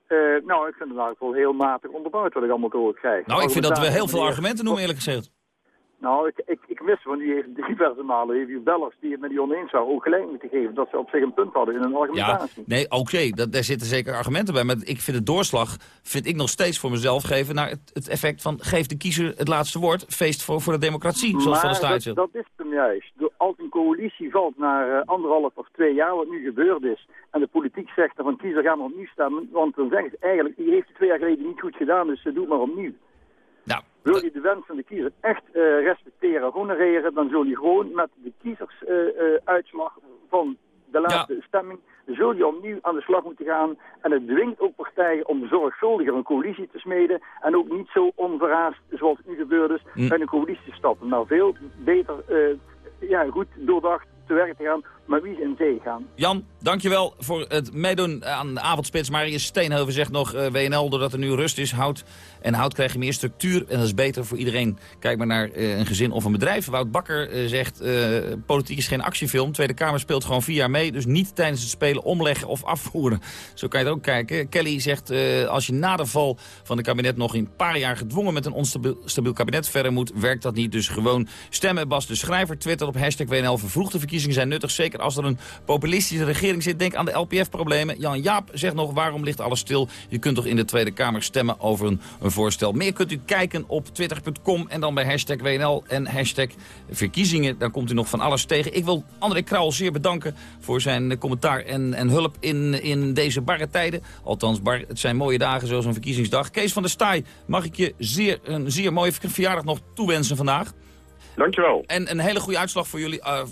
Eh, nou, ik vind het eigenlijk wel heel matig onderbouwd wat ik allemaal te horen krijg. Nou, ik vind dat we heel veel argumenten noemen, eerlijk gezegd. Nou, ik, ik, ik wist, want die heeft diverse malen, heeft u bellers die het met die oneens waren, ook gelijk moeten geven. Dat ze op zich een punt hadden in hun Ja, argumentatie. nee, oké, daar zitten zeker argumenten bij. Maar ik vind het doorslag, vind ik nog steeds voor mezelf geven... naar het, het effect van geef de kiezer het laatste woord. Feest voor, voor de democratie, zoals Van der Staaij dat, zegt. dat is hem juist. Als een coalitie valt naar eh, anderhalf of twee jaar, wat nu gebeurd is, en de politiek zegt van kiezer gaan we opnieuw stemmen, want dan zeggen ze eigenlijk, die heeft het twee jaar geleden niet goed gedaan, dus uh, doe het maar opnieuw. Wil je de wens van de kiezer echt eh, respecteren, honoreren, dan zul je gewoon met de kiezersuitslag van de laatste stemming, zul je opnieuw aan de slag moeten gaan. En het dwingt ook partijen om zorgvuldiger een coalitie te smeden en ook niet zo onverhaast, zoals nu gebeurd is, bij een coalitie te stappen. Maar veel beter, eh, ja, goed doordacht te werk te gaan, ze in zee gaan. Jan, dankjewel voor het meedoen aan de avondspits. Marius Steenhoven zegt nog, eh, WNL, doordat er nu rust is, hout en hout krijg je meer structuur. En dat is beter voor iedereen. Kijk maar naar eh, een gezin of een bedrijf. Wout Bakker eh, zegt, politiek is geen actiefilm. Tweede Kamer speelt gewoon vier jaar mee. Dus niet tijdens het spelen omleggen of afvoeren. Zo kan je het ook kijken. Kelly zegt, als je na de val van het kabinet nog een paar jaar gedwongen met een onstabiel stabiel kabinet verder moet, werkt dat niet. Dus gewoon stemmen. Bas de Schrijver twittert op hashtag WNL. Vervroegde verkiezingen zijn nuttig. Zeker als er een populistische regering zit. Denk aan de LPF-problemen. Jan Jaap zegt nog, waarom ligt alles stil? Je kunt toch in de Tweede Kamer stemmen over een, een voorstel. Meer kunt u kijken op twitter.com en dan bij hashtag WNL en hashtag verkiezingen. Daar komt u nog van alles tegen. Ik wil André Krauwel zeer bedanken voor zijn eh, commentaar en, en hulp in, in deze barre tijden. Althans, bar, het zijn mooie dagen zoals een verkiezingsdag. Kees van der Staaij, mag ik je zeer, een zeer mooie verjaardag nog toewensen vandaag. Dankjewel. En een hele goede uitslag voor jullie. Uh,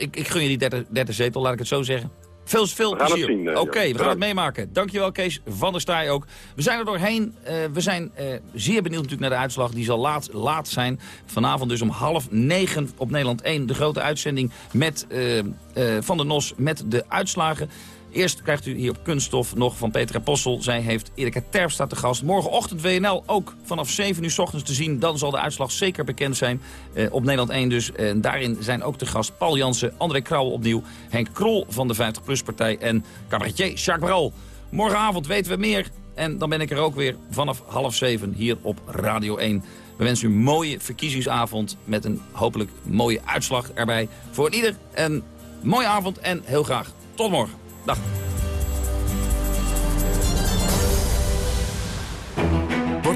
ik, ik gun je die derde, derde zetel, laat ik het zo zeggen. Veel, veel plezier. eh, Oké, we gaan het meemaken. Dankjewel Kees van der Staaij ook. We zijn er doorheen. Uh, we zijn uh, zeer benieuwd natuurlijk naar de uitslag. Die zal laat, laat zijn. Vanavond dus om half negen op Nederland 1. De grote uitzending met uh, Van der Nos met de uitslagen. Eerst krijgt u hier op Kunststof nog van Peter Apostel. Zij heeft Erika Terpstra te gast. Morgenochtend WNL ook vanaf 7 uur s ochtends te zien. Dan zal de uitslag zeker bekend zijn. Uh, op Nederland 1 dus. En daarin zijn ook te gast Paul Jansen, André Krauwel opnieuw... Henk Krol van de 50PLUS-partij en cabaretier Jacques Bral. Morgenavond weten we meer. En dan ben ik er ook weer vanaf half 7 hier op Radio 1. We wensen u een mooie verkiezingsavond met een hopelijk mooie uitslag erbij. Voor ieder een mooie avond en heel graag tot morgen. Dag.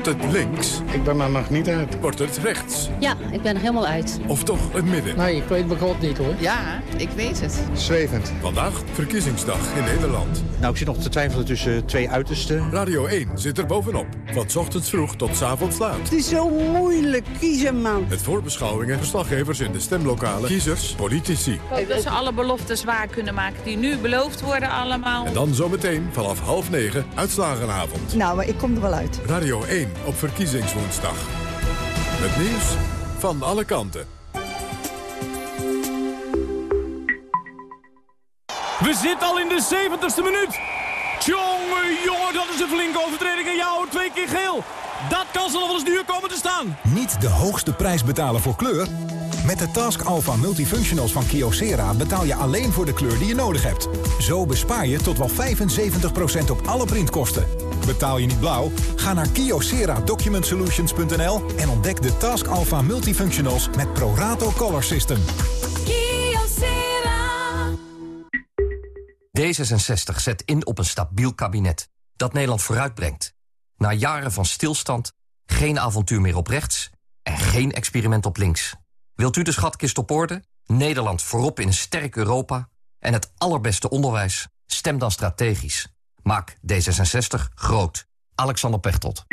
Wordt het links? Ik ben er nog niet uit. Wordt het rechts? Ja, ik ben er helemaal uit. Of toch het midden? Nee, ik weet mijn god niet hoor. Ja, ik weet het. Zwevend. Vandaag verkiezingsdag in Nederland. Nou, ik zit nog te twijfelen tussen twee uitersten. Radio 1 zit er bovenop. Van 's ochtends vroeg tot 's avonds laat. Het is zo moeilijk kiezen, man. Met voorbeschouwingen, verslaggevers in de stemlokalen, kiezers, politici. Ik hoop dat ze alle beloftes waar kunnen maken die nu beloofd worden allemaal. En dan zometeen vanaf half negen uitslagenavond. Nou, maar ik kom er wel uit. Radio 1 op verkiezingswoensdag. Het nieuws van alle kanten. We zitten al in de 70ste minuut. Tjonge, jongen, dat is een flinke overtreding. En jou, twee keer geel. Dat kan ze nog wel eens duur komen te staan. Niet de hoogste prijs betalen voor kleur? Met de Task Alpha Multifunctionals van Kyocera betaal je alleen voor de kleur die je nodig hebt. Zo bespaar je tot wel 75% op alle printkosten. Betaal je niet blauw? Ga naar kyocera-document-solutions.nl en ontdek de Task Alpha Multifunctionals met Prorato Color System. D66 zet in op een stabiel kabinet dat Nederland vooruitbrengt. Na jaren van stilstand, geen avontuur meer op rechts en geen experiment op links. Wilt u de schatkist op orde? Nederland voorop in een sterk Europa en het allerbeste onderwijs? Stem dan strategisch. Maak D66 groot. Alexander Pechtold.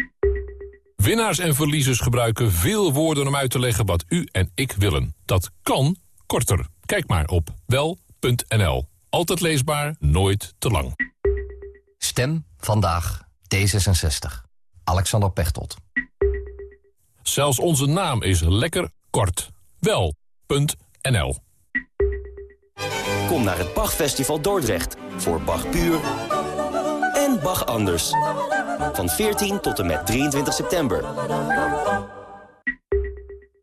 Winnaars en verliezers gebruiken veel woorden om uit te leggen wat u en ik willen. Dat kan korter. Kijk maar op wel.nl. Altijd leesbaar, nooit te lang. Stem vandaag D66. Alexander Pechtold. Zelfs onze naam is lekker kort. Wel.nl. Kom naar het Bachfestival Dordrecht voor Bach Puur en Bach Anders. Van 14 tot en met 23 september.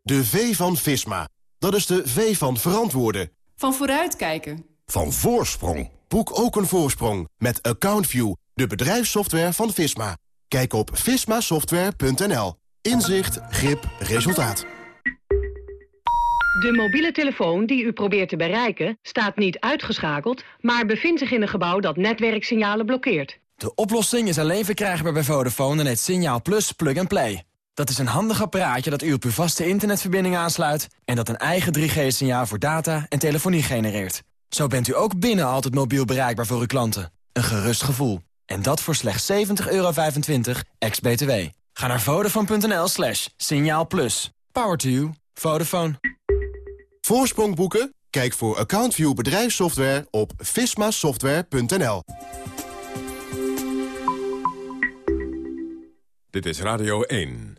De V van Visma. Dat is de V van verantwoorden. Van vooruitkijken. Van voorsprong. Boek ook een voorsprong met AccountView, de bedrijfssoftware van Visma. Kijk op vismasoftware.nl. Inzicht, grip, resultaat. De mobiele telefoon die u probeert te bereiken staat niet uitgeschakeld... maar bevindt zich in een gebouw dat netwerksignalen blokkeert. De oplossing is alleen verkrijgbaar bij Vodafone en het Signaal Plus Plug and Play. Dat is een handig apparaatje dat u op uw vaste internetverbinding aansluit... en dat een eigen 3G-signaal voor data en telefonie genereert. Zo bent u ook binnen altijd mobiel bereikbaar voor uw klanten. Een gerust gevoel. En dat voor slechts 70,25 euro ex-BTW. Ga naar vodafone.nl slash. Power to you. Vodafone. Voorsprong boeken? Kijk voor AccountView bedrijfssoftware op vismasoftware.nl. Dit is Radio 1.